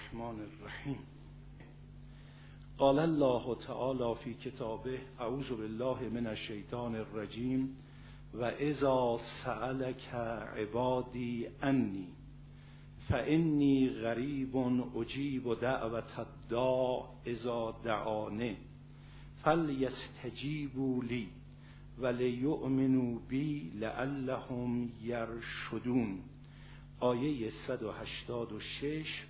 الرحمن الرحیم. قال الله تعالی فی کتابه اعوذ بالله من الشیطان الرجیم و اذا سألك عبادی انی فانی غریب اجیب دعوت الداع اذا دعانه فلیستجیبوا لی ولیؤمنوا بی لعلهم یرشدون. آیه 186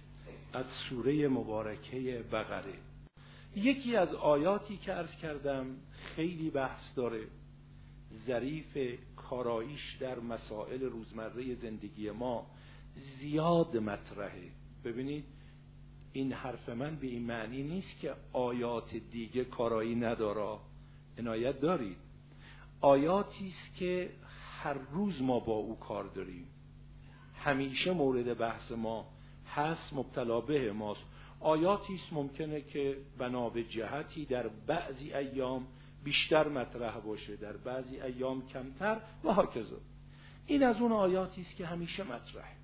از سوره مبارکه بقره. یکی از آیاتی که عرض کردم خیلی بحث داره. ظریف کاراییش در مسائل روزمره زندگی ما زیاد مطرحه. ببینید این حرف من به این معنی نیست که آیات دیگه کارایی نداره. عنایت دارید. آیاتی است که هر روز ما با او کار داریم. همیشه مورد بحث ما هست مبتلا به ماست. آیاتی است ممکنه که بنا به جهتی در بعضی ایام بیشتر مطرح باشه در بعضی ایام کمتر و هاکذا این از اون آیاتی است که همیشه مطرحه.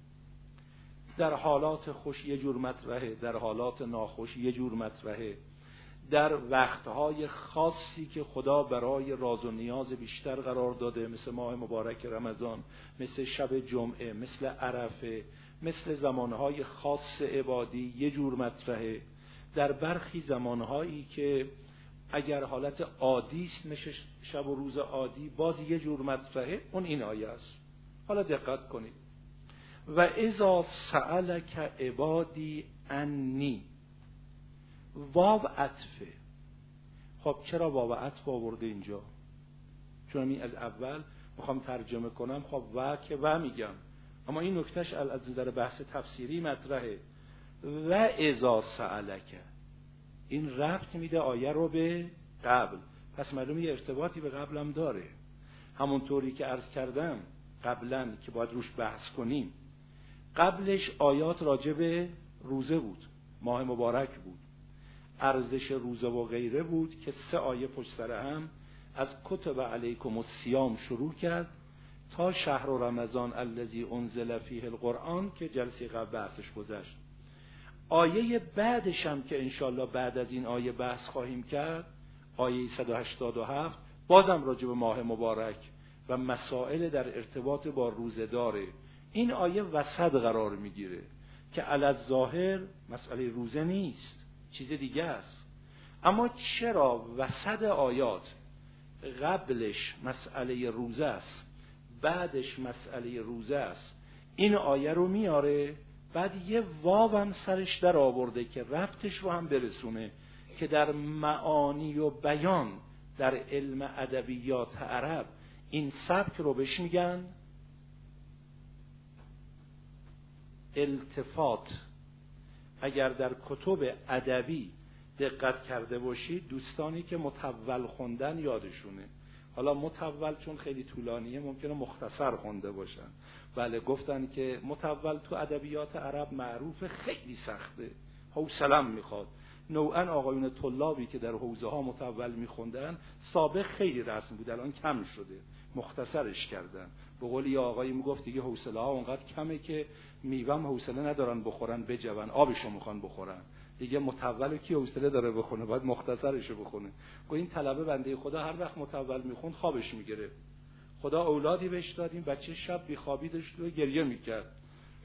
در حالات خوش یه جور مطرحه در حالات ناخوش یه جور مطرحه. در وقتهای خاصی که خدا برای راز و نیاز بیشتر قرار داده مثل ماه مبارک رمضان مثل شب جمعه مثل عرفه مثل زمانهای خاص عبادی یه جور مطرحه. در برخی زمانهایی که اگر حالت عادی است شب و روز عادی باز یه جور مطرحه اون این آیه است. حالا دقت کنید. و اذا سألک عبادی انی واو عطفه. خب چرا واو عطف آورده اینجا؟ چون این از اول می‌خوام ترجمه کنم خب و که و میگم. اما این نکتهش از در بحث تفسیری مطرحه. و ازا سألک. این ربط میده آیه رو به قبل. پس معلوم یه ارتباطی به قبلم داره. همونطوری که عرض کردم قبلا که باید روش بحث کنیم. قبلش آیات راجع روزه بود. ماه مبارک بود. ارزش روزه و غیره بود که سه آیه پشت سر هم از کتب علیکم السیام شروع کرد. تا شهر و رمضان الذی انزل فیه القرآن که جلسه قبل بحثش گذشت. آیه بعدش هم که انشالله بعد از این آیه بحث خواهیم کرد آیه 187 بازم راجع به ماه مبارک و مسائل در ارتباط با روزه داره این آیه وسط قرار می‌گیره که علی ظاهر مسئله روزه نیست چیز دیگه است. اما چرا وسط آیات قبلش مسئله روزه است؟ بعدش مسئله روزه است. این آیه رو میاره بعد یه واو هم سرش در آورده که ربطش رو هم برسونه که در معانی و بیان در علم ادبیات عرب این سبک رو بهش میگن التفات. اگر در کتب ادبی دقت کرده باشید دوستانی که متول خوندن یادشونه. حالا متول چون خیلی طولانیه ممکنه مختصر خونده باشن. بله گفتن که متول تو ادبیات عرب معروف خیلی سخته. حوصلم می‌خواد. نوعا آقایون طلابی که در حوزه ها متول میخوندن سابق خیلی رسم بود الان کم شده. مختصرش کردن. به قول یه آقایی می‌گفت دیگه حوصله ها اونقدر کمه که میوم حوصله ندارن بخورن بجون آبشو می‌خوان بخورن. دیگه متول کی حوصله داره بخونه باید مختصرشو بخونه. گو این طلبه بنده خدا هر وقت متول می‌خوند خوابش می‌گیره. خدا اولادی بهش دادیم بچه شب بیخوابی داشت و گریه می‌کرد.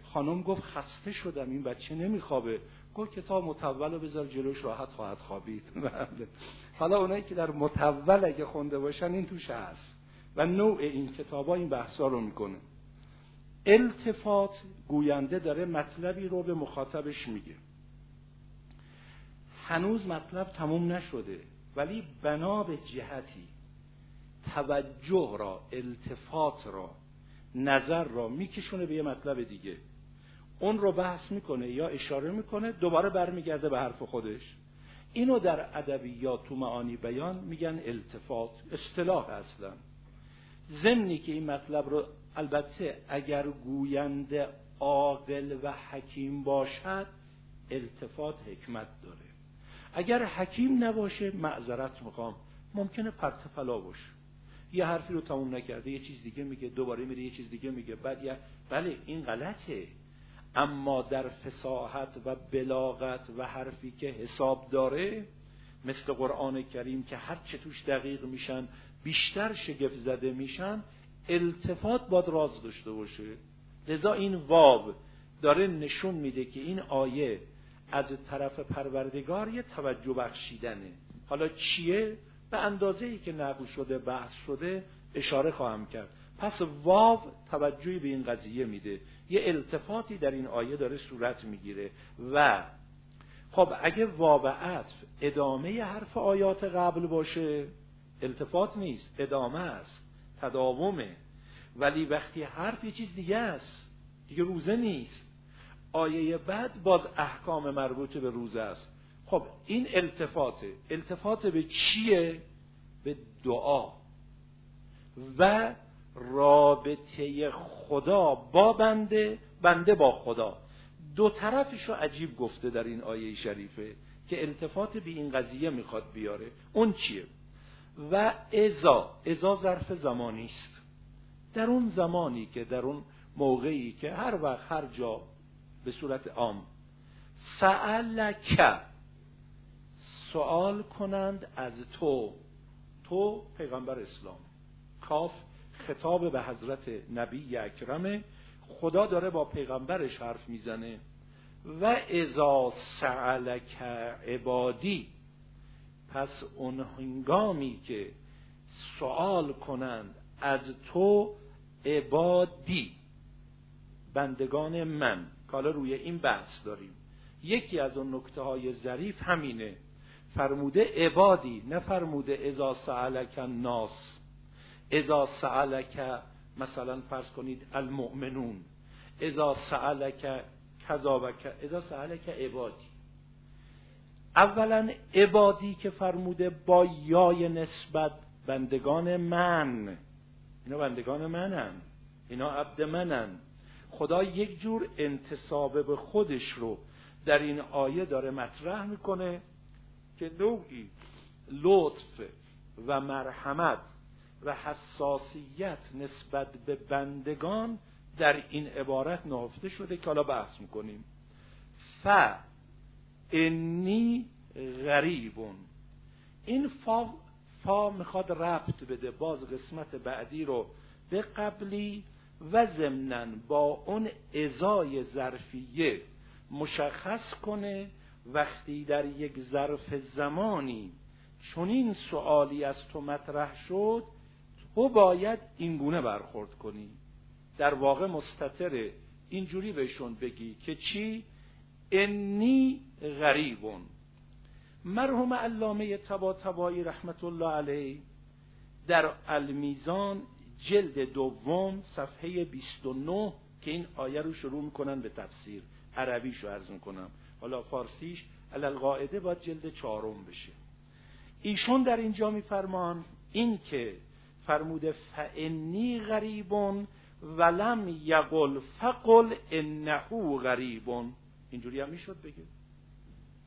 خانم گفت خسته شدم این بچه نمیخوابه. گفت کتاب متول رو بذار جلوش راحت خواهد خوابید. حالا اونایی که در متول اگه خونده باشن این توش هست. و نوع این کتاب ها این بحثا رو می‌کنه. التفات گوینده داره مطلبی رو به مخاطبش میگه. هنوز مطلب تموم نشده ولی بنا به جهتی توجه را التفات را نظر را میکشونه به یه مطلب دیگه. اون رو بحث می‌کنه یا اشاره می‌کنه دوباره برمیگرده به حرف خودش. اینو در ادبیات تو معانی بیان میگن التفات اصطلاح اصلا. ضمنی که این مطلب رو البته اگر گوینده عاقل و حکیم باشد التفات حکمت داره. اگر حکیم نباشه معذرت می‌خوام. ممکنه پرتفلا باشه. یه حرفی رو تموم نکرده یه چیز دیگه میگه دوباره میره یه چیز دیگه میگه بعد یه بله این غلطه. اما در فساحت و بلاغت و حرفی که حساب داره مثل قرآن کریم که هر چه توش دقیق میشن بیشتر شگفت زده میشن التفات باد راز داشته باشه. لذا این واب داره نشون میده که این آیه از طرف پروردگار یه توجه بخشیدنه. حالا چیه؟ به اندازه ای که نقل شده بحث شده اشاره خواهم کرد. پس واو توجهی به این قضیه میده. یه التفاتی در این آیه داره صورت می‌گیره. و خب اگه واو عطف ادامه حرف آیات قبل باشه التفات نیست ادامه است تداومه. ولی وقتی حرف یه چیز دیگه است دیگه روزه نیست. آیه بعد باز احکام مربوط به روزه است. خب این التفاته. التفات به چیه؟ به دعا. و رابطه خدا با بنده بنده با خدا. دو طرفش رو عجیب گفته در این آیه شریفه که التفات به این قضیه می‌خواد بیاره. اون چیه؟ و ازا ازا ظرف زمانی است در اون زمانی که در اون موقعی که هر وقت هر جا به صورت عام. سألک. سوال کنند از تو. تو پیغمبر اسلام. کاف خطاب به حضرت نبی اکرمه خدا داره با پیغمبرش حرف می‌زنه. و ازا سعلک عبادی. پس اون هنگامی که سوال کنند از تو عبادی. بندگان من. که حالا روی این بحث داریم. یکی از اون نکته های ظریف همینه. فرموده عبادی نه فرموده ازا سعلک ناس ازا سعلک مثلا فرض کنید المؤمنون. ازا سعلک کذابک ازا سعلک عبادی. اولا عبادی که فرموده با یای نسبت بندگان من. اینا بندگان منن. اینا عبد منن. خدا یک جور انتصاب به خودش رو در این آیه داره مطرح می‌کنه که نوعی لطف و مرحمت و حساسیت نسبت به بندگان در این عبارت نهفته شده که حالا بحث می‌کنیم. ف انی غریبون. این فا فا می‌خواد ربط بده. باز قسمت بعدی رو به قبلی و ضمنا با اون ازای ظرفیه مشخص کنه وقتی در یک ظرف زمانی چنین سوالی از تو مطرح شد تو باید اینگونه برخورد کنی. در واقع مستطره اینجوری بهشون بگی که چی؟ انی غریبون. مرحوم علامه تبا تبایی رحمت الله علیه در المیزان جلد دوم صفحه 29 که این آیه رو شروع می‌کنن به تفسیر. عربیشو عرض می‌کنم. حالا فارسیش القاعده باید جلد چهارم بشه. ایشون در اینجا میفرمان این که فرموده فعنی غریبون ولم یقل فقل انه غریبون اینجوری هم می‌شد بگه.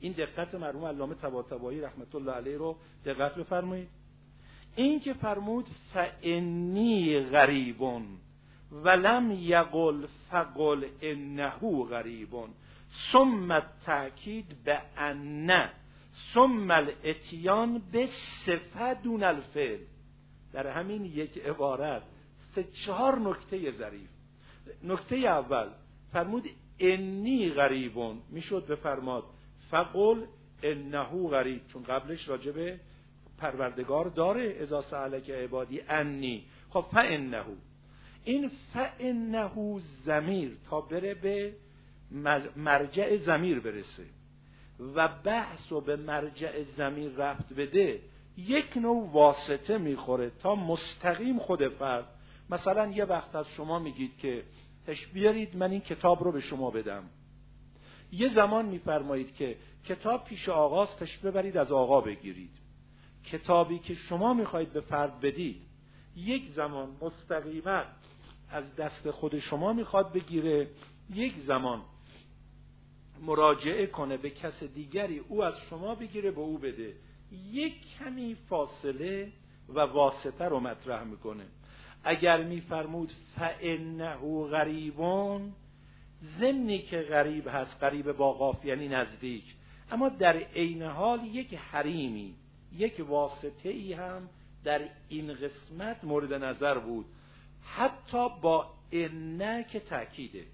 این دقت مرحوم علامه طباطبایی رحمت الله علیه رو دقت بفرمایید. این که فرمود فعنی غریبون ولم یقل فقل انه غریبون. ثم تاکید به ان ثم الاتیان به صفه دون الفعل. در همین یک عبارت سه چهار نکته ظریف. نکته اول فرمود انی غریبون. می‌شد بفرماد فقل انه غریب. چون قبلش راجبه پروردگار داره ازا سالک عبادی انی. خب فانه این فانه زمیر تا بره به مرجع زمیر برسه و بحث و به مرجع زمیر رفت بده یک نوع واسطه می‌خوره تا مستقیم خود فرد. مثلا یه وقت از شما میگید که بیارید من این کتاب رو به شما بدم. یه زمان میفرمایید که کتاب پیش آقاست تش ببرید از آقا بگیرید. کتابی که شما می‌خواهید به فرد بدید یک زمان مستقیما از دست خود شما می‌خواد بگیره یک زمان مراجعه کنه به کس دیگری او از شما بگیره به او بده. یک کمی فاصله و واسطه رو مطرح می‌کنه. اگر میفرمود فانه غریبون ضمنی که غریب هست غریب با قاف یعنی نزدیک. اما در عین حال یک حریمی. یک واسطه ای هم در این قسمت مورد نظر بود. حتی با انه که تأکیده.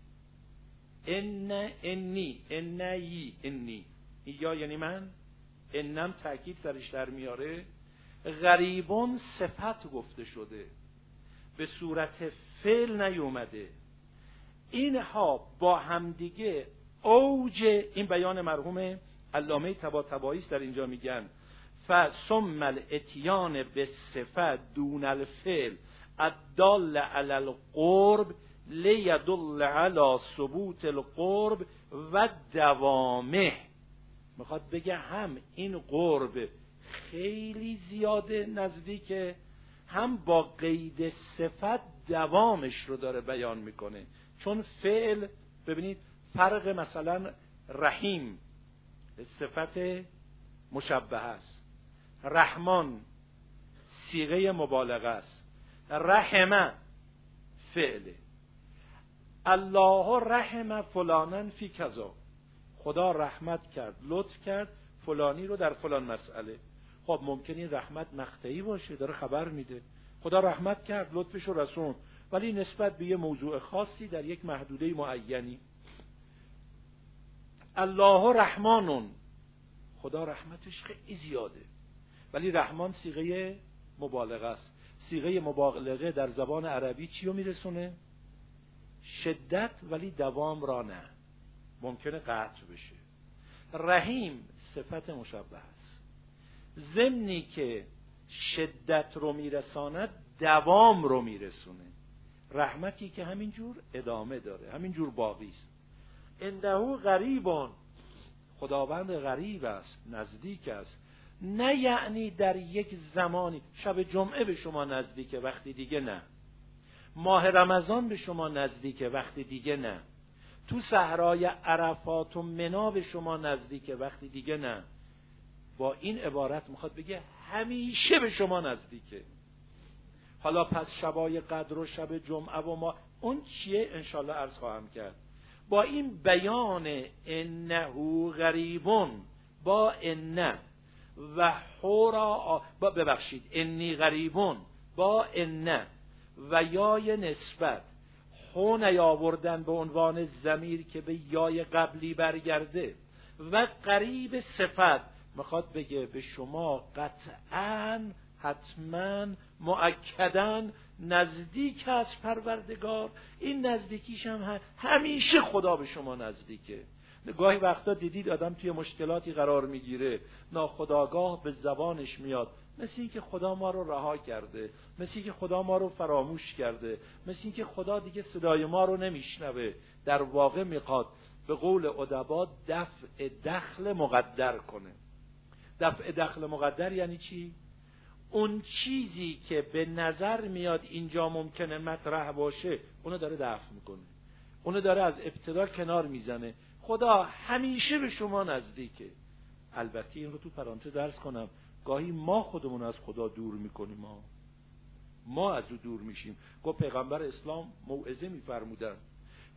ان انی انی انی یا یعنی من. انم تاکید سرش در میاره. غریبون صفت گفته شده. به صورت فعل نیومده. اینها با همدیگه اوج این بیان مرحوم علامه تبا در اینجا میگن. فسم الاتیان به صفت دون الفعل الدال علی القرب لیدل علی ثبوت القرب و دوامه می‌خواد بگه هم این قرب خیلی زیاده نزدیکه هم با قید صفت دوامش رو داره بیان می‌کنه. چون فعل ببینید فرق مثلا رحیم صفت مشبه است. رحمان سیغه مبالغه است. رحمه فعله الله رحم فلانن فی کذا. خدا رحمت کرد لطف کرد فلانی رو در فلان مسئله. خب ممکن این رحمت مقطعی باشه داره خبر میده. خدا رحمت کرد لطفش رو رسون. ولی نسبت به یه موضوع خاصی در یک محدوده معینی. الله رحمانون. خدا رحمتش خیلی زیاده. ولی رحمان سیغه مبالغه است. سیغه مبالغه در زبان عربی چی رو میرسونه؟ شدت ولی دوام را نه. ممکنه قطع بشه. رحیم صفت مشبه است. ضمنی که شدت رو میرساند دوام رو میرسونه. رحمتی که همینجور ادامه داره. همینجور باقی است. اندهو غریبان. خداوند غریب است نزدیک است. نه یعنی در یک زمانی. شب جمعه به شما نزدیکه وقتی دیگه نه. ماه رمضان به شما نزدیکه وقتی دیگه نه. تو صحرای عرفات و منا به شما نزدیکه وقتی دیگه نه. با این عبارت می‌خواد بگه همیشه به شما نزدیکه. حالا پس شبای قدر و شب جمعه و ما اون چیه؟ انشالله ارز خواهم کرد. با این بیان انهو غریبون با انه. و حورا ببخشید. انی غریبون. با انه و یای نسبت. خو نیاوردن به عنوان زمیر که به یای قبلی برگرده. و قریب صفت. می‌خواد بگه به شما قطعا حتما معکدا نزدیک است پروردگار. این نزدیکیش هم همیشه خدا به شما نزدیکه. گاهی وقتا دیدید آدم توی مشکلاتی قرار می‌گیره. ناخداگاه به زبانش میاد. مثل اینکه خدا ما رو رها کرده. مثل اینکه خدا ما رو فراموش کرده. مثل اینکه خدا دیگه صدای ما رو نمیشنوه. در واقع می‌خواد به قول ادبا دفع دخل مقدر کنه. دفع دخل مقدر یعنی چی؟ اون چیزی که به نظر میاد اینجا ممکنه مطرح باشه اونو داره دفع می‌کنه. اونو داره از ابتدا کنار می‌زنه. خدا همیشه به شما نزدیکه. البته این رو تو پرانتز درس کنم. گاهی ما خودمون از خدا دور می‌کنیم ما ما از او دور میشیم. گفت پیغمبر اسلام موعظه میفرمودن.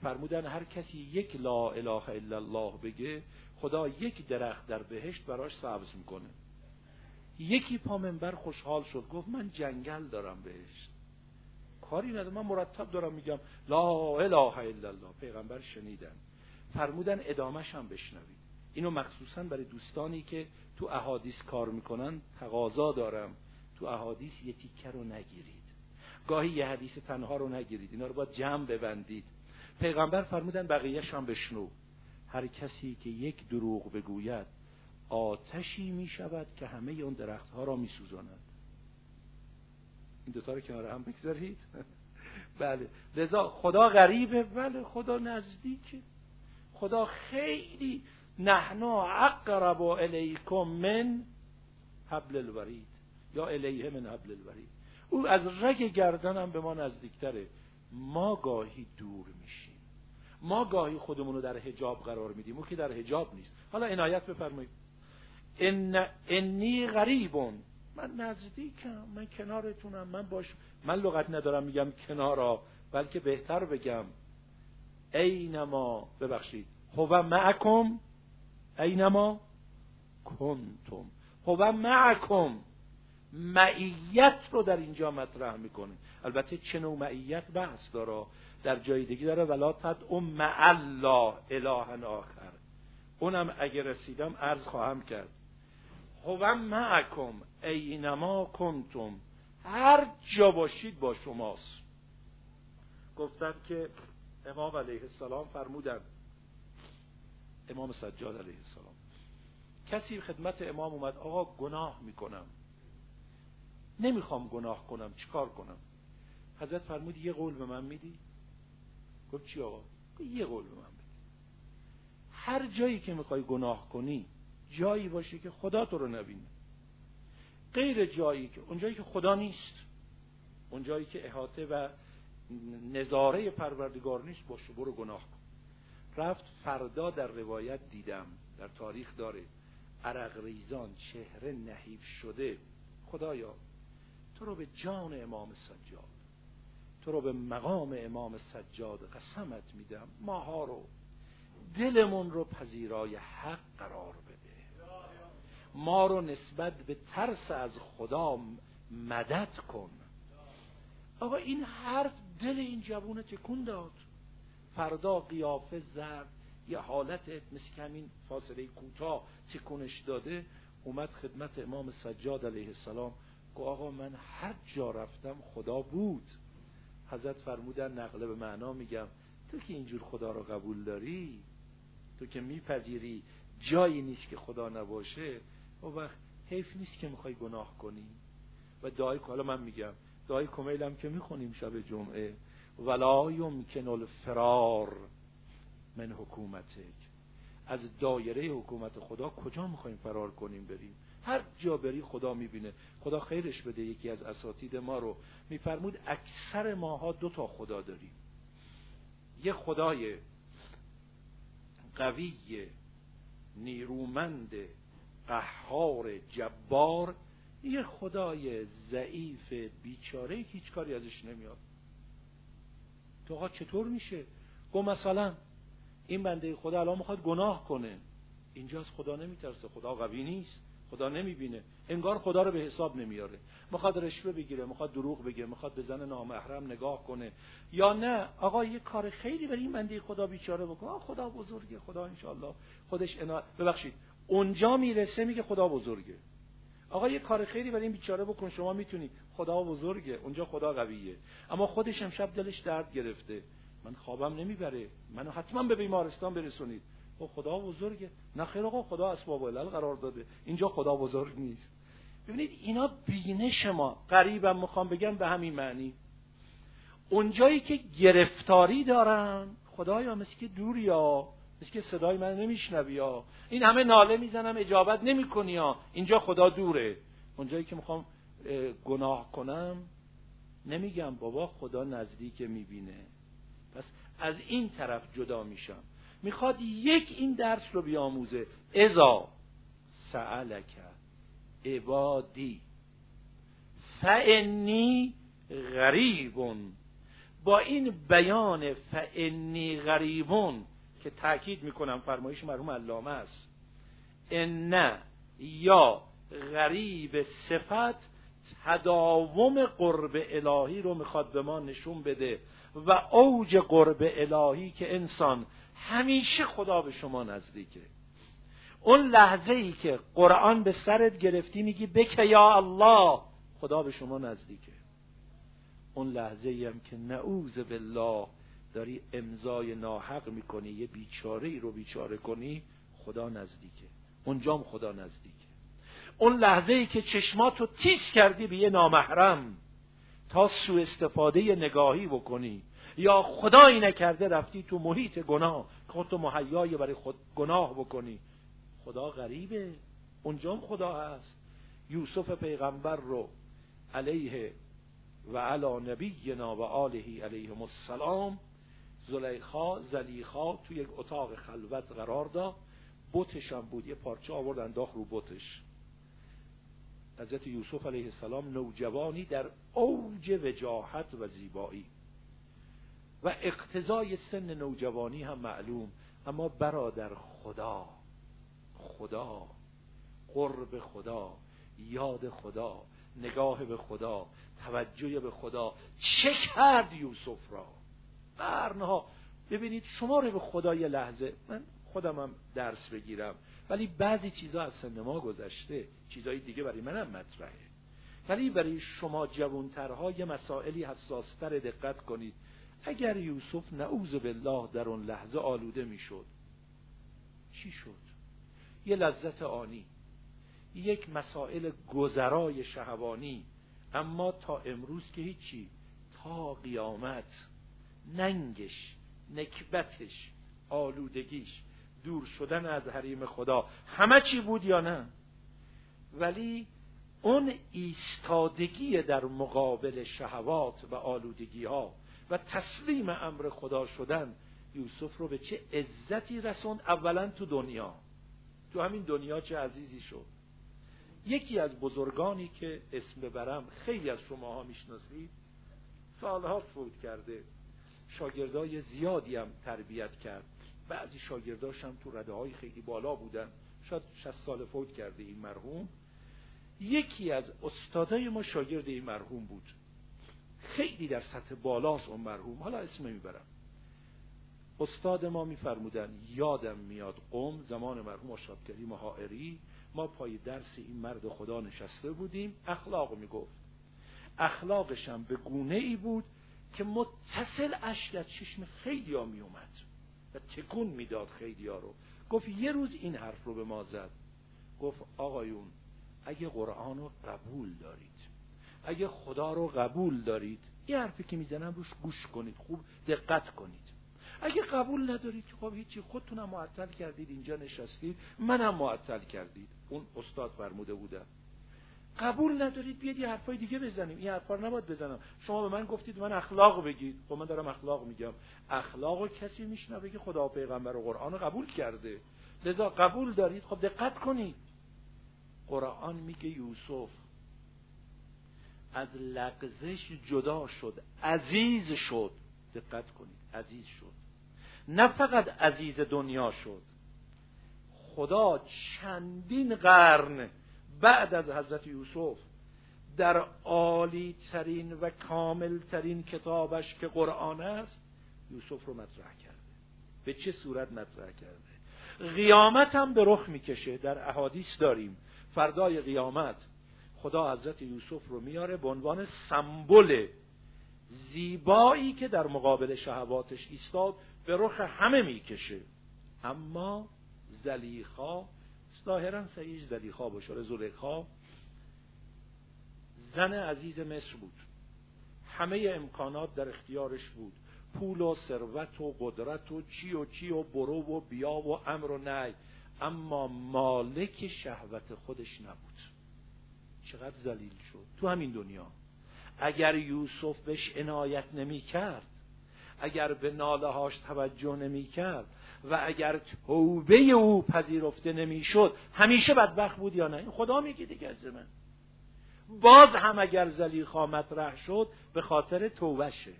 فرمودن هر کسی یک لا اله الا الله بگه خدا یک درخت در بهشت براش سبز می‌کنه. یکی پا منبر خوشحال شد. گفت من جنگل دارم بهشت. کاری ندارم. من مرتب دارم میگم. لا اله الا الله. پیغمبر شنیدن. فرمودن ادامش هم بشنوید. اینو مخصوصا برای دوستانی که تو احادیث کار می‌کنن تقاضا دارم. تو احادیث یه تیکه رو نگیرید. گاهی یه حدیث تنها رو نگیرید. اینا رو باید جمع ببندید. پیغمبر فرمودن بقیهش هم بشنو. هر کسی که یک دروغ بگوید آتشی می شود که همه اون درختها را می سوزاند این دوتا رو کنار هم بگذارید. بله. لذا خدا غریبه. بله خدا نزدیکه. خدا خیلی نحنا اقرب الیکم من حبل الورید. یا الیه من حبل الورید. او از رگ گردن به ما نزدیکتره. ما گاهی دور میشیم. ما گاهی خودمون رو در حجاب قرار میدیم. او که در حجاب نیست. حالا عنایت بفرمایید. ان انی غریبون. من نزدیکم. من کنارتونم. من باش من لغت ندارم میگم کنارا بلکه بهتر بگم. اینما ببخشید. هو معکم اینما کنتم. هو معکم معیت رو در اینجا مطرح می‌کنه. البته چه نوع معیت؟ بحث داره. در جای دیگه داره. ولا اون مع الله اله آخر. اونم اگه رسیدم عرض خواهم کرد. هو معکم اینما کنتم. هر جا باشید با شماست. گفتن که امام علیه السلام فرمودن امام سجاد علیه السلام کسی خدمت امام اومد آقا گناه می‌کنم. نمی‌خوام گناه کنم چیکار کنم؟ حضرت فرمود یه قول به من میدی؟ گفت چی آقا؟ یه قول به من بده. هر جایی که می‌خوای گناه کنی جایی باشه که خدا تو رو نبینه. غیر جایی که اونجایی که خدا نیست. اونجایی که احاطه و نظاره پروردگار نیست باشه برو گناه کن. رفت فردا در روایت دیدم در تاریخ داره عرق ریزان چهره نحیف شده. خدایا تو رو به جان امام سجاد تو رو به مقام امام سجاد قسمت میدم. ماها رو دلمون رو پذیرای حق قرار بده. ما رو نسبت به ترس از خدا مدد کن. آقا این حرف دل این جوون تکون داد. فردا قیافه زرد یه حالت مثل کمین فاصله کوتاه تکونش داده. اومد خدمت امام سجاد علیه السلام. گفت آقا من هر جا رفتم خدا بود. حضرت فرمودن نقله به معنا میگم. تو که اینجور خدا رو قبول داری؟ تو که میپذیری جایی نیست که خدا نباشه؟ و وقت حیف نیست که می‌خوای گناه کنی. و دعای حالا من میگم. دعای کمیلم که می‌خونیم شب جمعه. ولا یمکن الفرار من حکومتک. از دایره حکومت خدا کجا می‌خوایم فرار کنیم بریم؟ هر جا بری خدا می‌بینه. خدا خیرش بده یکی از اساتید ما رو. میفرمود اکثر ماها دو تا خدا داریم. یه خدای قوی نیرومند قهار جبار یه خدای ضعیف بیچاره که هیچ کاری ازش نمیاد. تو چطور میشه؟ گو مثلا این بنده خدا الان می‌خواد گناه کنه. اینجا از خدا نمیترسه. خدا قوی نیست. خدا نمی‌بینه. انگار خدا رو به حساب نمیاره. می‌خواد رشوه بگیره می‌خواد دروغ بگه می‌خواد به زن نامحرم نگاه کنه. یا نه؟ آقا یه کار خیلی برای این بنده خدا بیچاره بکن. خدا بزرگه خدا انشالله خودش انا... ببخشید. اونجا می‌رسه میگه خدا بزرگه. آقا یه کار خیلی برای این بیچاره بکن شما می‌تونی. خدا بزرگه اونجا خدا قویه. اما خودش هم شب دلش درد گرفته. من خوابم نمی‌بره. منو حتما به بیمارستان برسونید. خب خدا بزرگه. نه خیر آقا خدا اسباب علل قرار داده. اینجا خدا بزرگ نیست. ببینید اینا بینش ما قریبم می‌خوام بگم به همین معنی. اونجایی که گرفتاری دارن خدایا مثل که دور مثل که صدای من نمیشنوی یا. این همه ناله می‌زنم اجابت نمی‌کنی یا. اینجا خدا دوره. اونجایی که می‌خوام گناه کنم نمیگم بابا خدا نزدیک می‌بینه. پس از این طرف جدا میشم. می‌خواد یک این درس رو بیاموزه. ازا سألک عبادی فعنی غریبون با این بیان فعنی غریبون که تاکید می‌کنم فرمایش مرحوم علامه است. ان یا غریب صفت تداوم قرب الهی رو می‌خواد به ما نشون بده و اوج قرب الهی که انسان همیشه خدا به شما نزدیکه. اون لحظه ای که قرآن به سرت گرفتی میگی بکه یا الله خدا به شما نزدیکه. اون لحظه ای هم که نعوذ بالله داری امضای ناحق می‌کنی یه بیچاره ای رو بیچاره کنی خدا نزدیکه. اونجام خدا نزدیکه. اون لحظه ای که چشماتو تیز کردی به یه نامحرم تا سوء استفاده نگاهی بکنی یا خدایی نکرده رفتی تو محیط گناه که خودتو مهیای برای خود گناه بکنی. خدا غریبه. اونجا خدا هست. یوسف پیغمبر رو علیه و علا نبینا و آله علیهم السلام زلیخا زلیخا تو یک اتاق خلوت قرار داد. بوتش هم بود یه پارچه آورد انداخت رو بوتش حضرت یوسف علیه السلام نوجوانی در اوج وجاهت و زیبایی. و اقتضای سن نوجوانی هم معلوم. اما برادر خدا خدا قرب خدا یاد خدا نگاه به خدا توجه به خدا. چه کرد یوسف را؟ قرنها. ببینید شما رو به خدا یه لحظه من خودم هم درس بگیرم ولی بعضی چیزها از سن ما گذشته چیزهای دیگه برای منم مطرحه. ولی برای شما جوانترها یه مسائلی حساستر دقت کنید. اگر یوسف نعوذ بالله در اون لحظه آلوده می‌شد چی شد؟ یه لذت آنی یک مسائل گذرای شهوانی. اما تا امروز که هیچی تا قیامت ننگش نکبتش آلودگیش دور شدن از حریم خدا. همه چی بود یا نه؟ ولی اون ایستادگی در مقابل شهوات و آلودگی ها و تسلیم امر خدا شدن یوسف رو به چه عزتی رسوند؟ اولا تو دنیا. تو همین دنیا چه عزیزی شد. یکی از بزرگانی که اسم ببرم خیلی از شماها می‌شناسید سالها فوت کرده. شاگردای زیادی هم تربیت کرد. بعضی شاگرداش هم تو رده های خیلی بالا بودن. شاید 60 سال فوت کرده این مرحوم. یکی از استادای ما شاگرد این مرحوم بود. خیلی در سطح بالاست اون مرحوم. حالا اسم می‌برم استاد ما میفرمودن یادم میاد قوم زمان مرحوم اشرف کریم حائری ما پای درس این مرد خدا نشسته بودیم. اخلاق می‌گفت. اخلاقش هم به گونه ای بود. که متصل اشک از چشم خیلی ها میومد و تکون می‌داد خیلی ها رو. گفت یه روز این حرف رو به ما زد. گفت آقایون اگه قرآن رو قبول دارید اگه خدا رو قبول دارید این حرفی که می‌زنم روش گوش کنید خوب دقت کنید. اگه قبول ندارید خب هیچی خودتونم معطل کردید اینجا نشستید منم معطل کردید. اون استاد فرموده بودن قبول ندارید بیاد یه حرفای دیگه بزنیم. این حرفا رو نباید بزنم. شما به من گفتید من اخلاق بگید. خب من دارم اخلاق میگم. اخلاق کسی میشنوه که خدا و پیغمبر و قرآن رو قبول کرده. لذا قبول دارید. خب دقت کنید. قرآن میگه یوسف از لغزش جدا شد عزیز شد. دقت کنید. عزیز شد. نه فقط عزیز دنیا شد. خدا چندین قرن بعد از حضرت یوسف در عالی ترین و کامل ترین کتابش که قرآن است یوسف رو مطرح کرده. به چه صورت مطرح کرده؟ قیامت هم به رخ می‌کشه در احادیث داریم. فردای قیامت خدا حضرت یوسف رو میاره به عنوان سمبل زیبایی که در مقابل شهواتش ایستاد به رخ همه می‌کشه. اما زلیخا ظاهرا سعیش زلیخا باشه زلیخا زن عزیز مصر بود. همه امکانات در اختیارش بود. پول و ثروت و قدرت و چی و چی و برو و بیا و امر و نهی. اما مالک شهوت خودش نبود. چقدر ذلیل شد. تو همین دنیا. اگر یوسف بهش عنایت نمی کرد اگر به ناله هاش توجه نمی کرد و اگر توبه او پذیرفته نمی‌شد همیشه بدبخت بود یا نه؟ این خدا میگه دیگه از من. باز هم اگر زلیخا مطرح شد به خاطر توبشه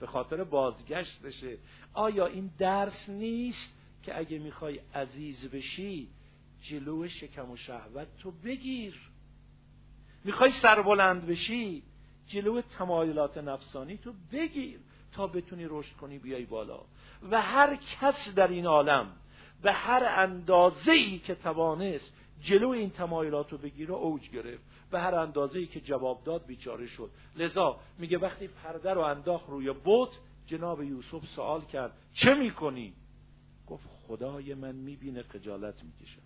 به خاطر بازگشت بشه. آیا این درس نیست که اگه می‌خوای عزیز بشی جلو شکم و شهوت تو بگیر؟ می‌خوای سربلند بشی جلو تمایلات نفسانی تو بگیر؟ تا بتونی رشد کنی بیای بالا. و هر کس در این عالم به هر اندازه ای که توانست جلو این تمایلات رو بگیره اوج گرفت. به هر اندازه ای که جواب داد بیچاره شد. لذا میگه وقتی پرده رو انداخت روی بوت جناب یوسف سوال کرد چه می‌کنی؟ گفت خدای من می‌بینه خجالت می‌کشم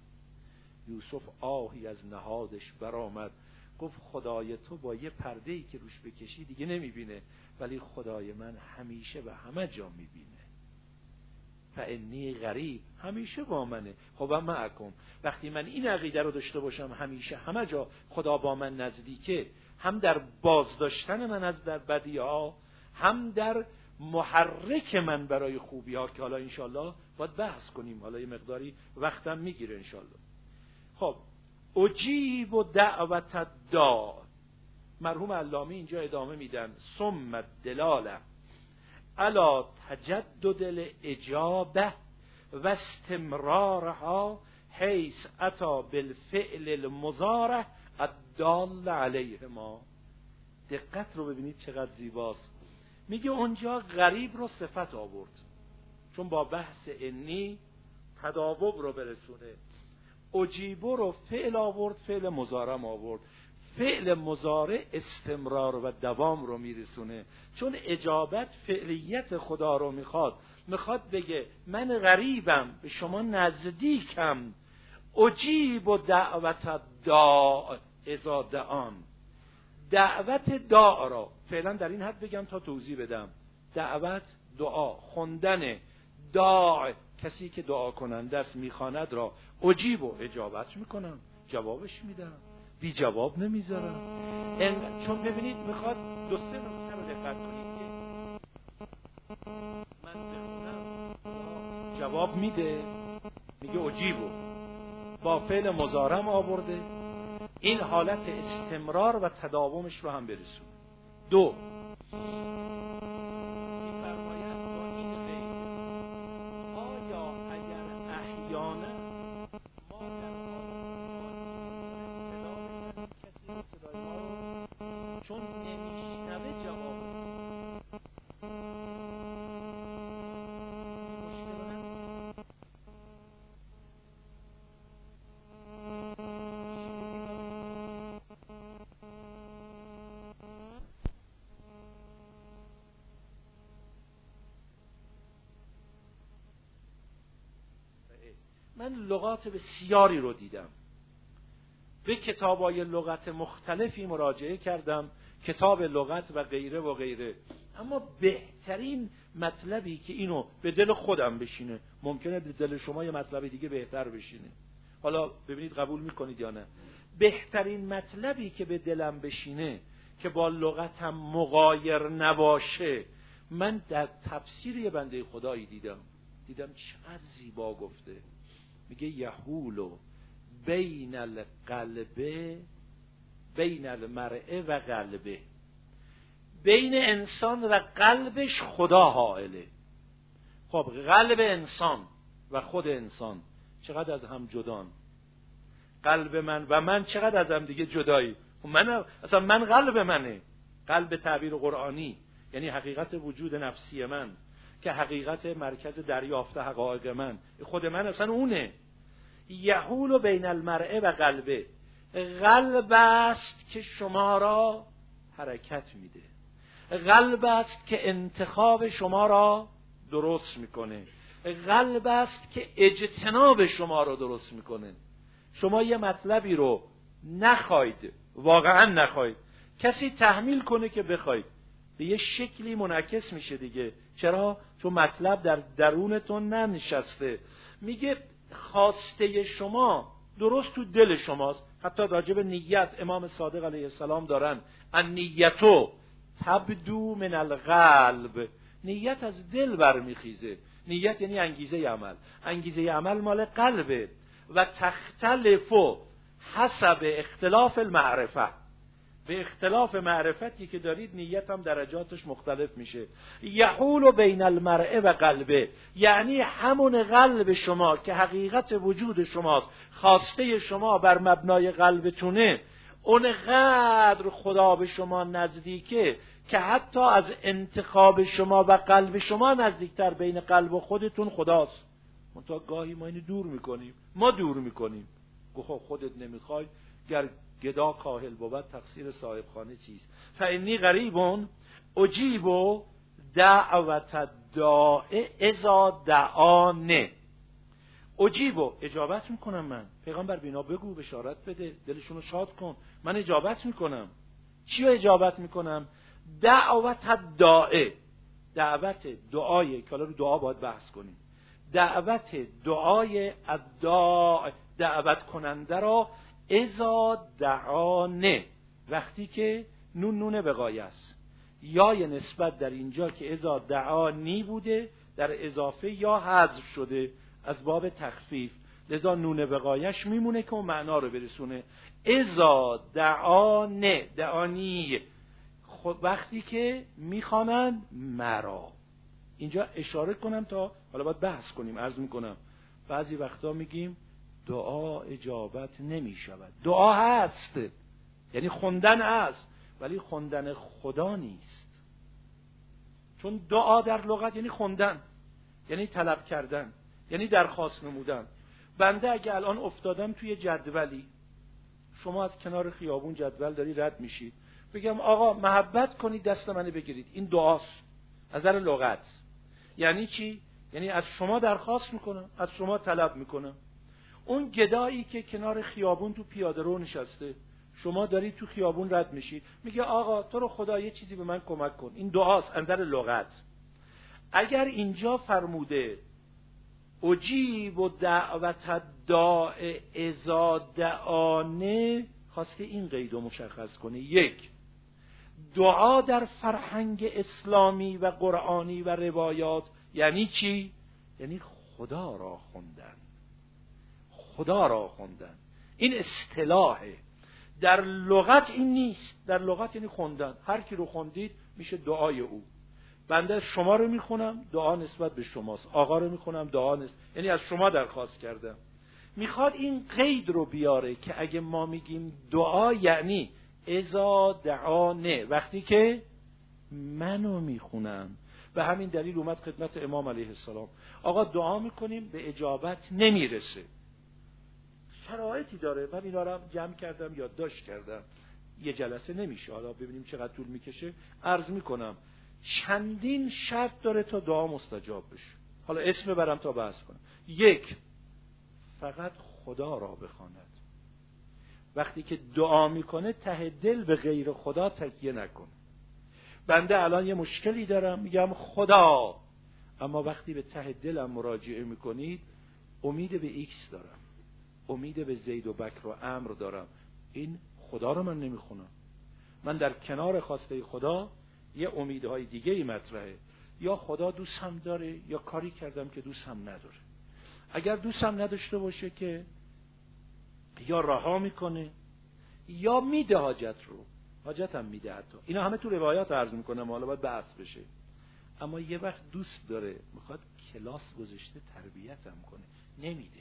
یوسف آهی از نهادش برآمد. گفت خدای تو با یه پرده ای که روش بکشی دیگه نمی‌بینه. ولی خدای من همیشه و همه جا می‌بینه. فعنی غریب همیشه با منه. خب معکم وقتی من این عقیده رو داشته باشم همیشه همه جا خدا با من نزدیکه. هم در بازداشتن من از در بدی ها هم در محرک من برای خوبی ها که حالا انشالله باید بحث کنیم. حالا یه مقداری وقتم می‌گیره انشالله خب اجیب و دعوت دا مرحوم علامه اینجا ادامه میدن. ثم دلاله علا تجدد الاجابه و استمرارها حیث اتا بالفعل المزارع الدال علیه ما دقت رو ببینید چقدر زیباست. میگه اونجا غریب رو صفت آورد. چون با بحث انی تداوب رو برسونه. اجیبو رو فعل آورد فعل مزارم آورد. فعل مزاره استمرار و دوام رو میرسونه. چون اجابت فعلیت خدا رو می‌خواد. می‌خواد بگه من غریبم به شما نزدیکم. اجیب و دعوت دا ازا دعان. دعوت دعا را فعلا در این حد بگم تا توضیح بدم. دعوت دعا خوندن داع. کسی که دعا کننده است می‌خواند را اجیب و اجابت می‌کنم. جوابش میدم. بی جواب نمی‌ذارم. چون ببینید می‌خواد دو سه نکته رو دقت کنید که من بخونم جواب میده. میگه اجیبو با فعل مزارم آورده. این حالت استمرار و تداومش رو هم برسون دو. لغات بسیاری رو دیدم. به کتابای لغت مختلفی مراجعه کردم کتاب لغت و غیره و غیره. اما بهترین مطلبی که اینو به دل خودم بشینه ممکنه به دل شما یه مطلب دیگه بهتر بشینه. حالا ببینید قبول می‌کنید یا نه. بهترین مطلبی که به دلم بشینه که با لغتم مقایر نباشه من در تفسیر یه بنده خدایی دیدم. دیدم چقدر زیبا گفته. میگه یهولو بین القلبه بین المرعه و قلبه بین انسان و قلبش خدا حائله. خب قلب انسان و خود انسان چقدر از هم جدان؟ قلب من و من چقدر از هم دیگه جدایی؟ من اصلا من قلب منه. قلب تعبیر قرآنی یعنی حقیقت وجود نفسی من. که حقیقت مرکز دریافت حقایق من. خود من اصلا اونه. یهول بین المرعه و قلبه. قلب است که شما را حرکت میده. قلب است که انتخاب شما را درست می‌کنه. قلب است که اجتناب شما را درست می‌کنه. شما یه مطلبی رو نخواید واقعا نخواید کسی تحمیل کنه که بخواید. به یه شکلی منعکس میشه دیگه. چرا؟ چون مطلب در درونتون ننشسته. میگه خواسته شما درست تو دل شماست. حتی راجب نیت امام صادق علیه السلام دارن. ان نیتو تبدو من القلب. نیت از دل برمیخیزه. نیت یعنی انگیزه عمل. انگیزه عمل مال قلبه. و تختلفو حسب اختلاف المعرفه. به اختلاف معرفتی که دارید نیت هم درجاتش مختلف میشه. یحول بین المرء و قلبه. یعنی همون قلب شما که حقیقت وجود شماست خواسته شما بر مبنای قلبتونه اونقدر خدا به شما نزدیکه که حتی از انتخاب شما و قلب شما نزدیکتر بین قلب و خودتون خداست. منتها گاهی ما اینو دور می‌کنیم. ما دور می‌کنیم. گفت خودت نمی‌خوای گر گدا کاهل بود تقصیر صاحب خانه چیست؟ فعنی غریبون اجیب و دعوت داع ازا دعانه. اجیب و اجابت می‌کنم من. پیغمبر بینا بگو بشارت بده دلشون رو شاد کن. من اجابت می‌کنم. چی رو اجابت می‌کنم؟ دعوت دعای دعوت دعای که حالا رو دعا باید بحث کنیم. دعوت دعای الداع دعوت کننده را ازا دعانه وقتی که نون نون بقایه است. یا یه نسبت در اینجا که ازا دعانی بوده در اضافه یا حذف شده از باب تخفیف. لذا نون بقایش میمونه که اون معنا رو برسونه. ازا دعانه دعانی خب وقتی که می‌خوانند مرا. اینجا اشاره کنم تا حالا باید بحث کنیم عرض می‌کنم. بعضی وقتا میگیم دعا اجابت نمی شود دعا هست. یعنی خوندن هست ولی خوندن خدا نیست. چون دعا در لغت یعنی خوندن یعنی طلب کردن یعنی درخواست نمودن. بنده اگه الان افتادم توی جدولی شما از کنار خیابون جدول داری رد میشید. بگم آقا محبت کنید دست منو بگیرید. این دعاست. از در لغت. یعنی چی؟ یعنی از شما درخواست می‌کنم از شما طلب می‌کنم. اون گدایی که کنار خیابون تو پیاده رو نشسته شما دارید تو خیابون رد میشید میگه آقا تو رو خدا یه چیزی به من کمک کن. این دعاست انظر لغت. اگر اینجا فرموده اجیب و دعوت داع ازا دعانه خواسته این قید رو مشخص کنه. یک دعا در فرهنگ اسلامی و قرآنی و روایات یعنی چی؟ یعنی خدا را خوندن. خدا را خوندن. این اصطلاحه در لغت این نیست. در لغت یعنی خوندن. هر کی رو خوندید میشه دعای او. بنده شما رو می‌خونم دعا نسبت به شماست. آقا رو می‌خونم دعا نسبت یعنی از شما درخواست کردم. می‌خواد این قید رو بیاره که اگه ما میگیم دعا یعنی ازا دعانه وقتی که منو می‌خونم به همین دلیل اومد خدمت امام علیه السلام. آقا دعا می‌کنیم به اجابت نمی‌رسه. شرایطی داره. من اینا رو جمع کردم یادداشت کردم. یه جلسه نمیشه. حالا ببینیم چقدر طول می‌کشه. عرض می‌کنم چندین شرط داره تا دعا مستجاب بشه. حالا اسم برم تا بحث کنم. یک فقط خدا را بخواند. وقتی که دعا می‌کنه ته دل به غیر خدا تکیه نکنه. بنده الان یه مشکلی دارم. میگم خدا اما وقتی به ته دلم مراجعه می‌کنید امید به ایکس دارم. امید به زید و بکر و امر دارم. این خدا رو من نمی‌خونم. من در کنار خواسته خدا یه امیدهای دیگه ای مطرحه. یا خدا دوستم داره یا کاری کردم که دوستم نداره. اگر دوستم نداشته باشه که یا رها می‌کنه یا میده حاجت رو. حاجتم میده حتی. اینا همه تو روایات عرض می‌کنم حالا باید بحث بشه. اما یه وقت دوست داره می‌خواد کلاس گذاشته تربیتم کنه. نمیده.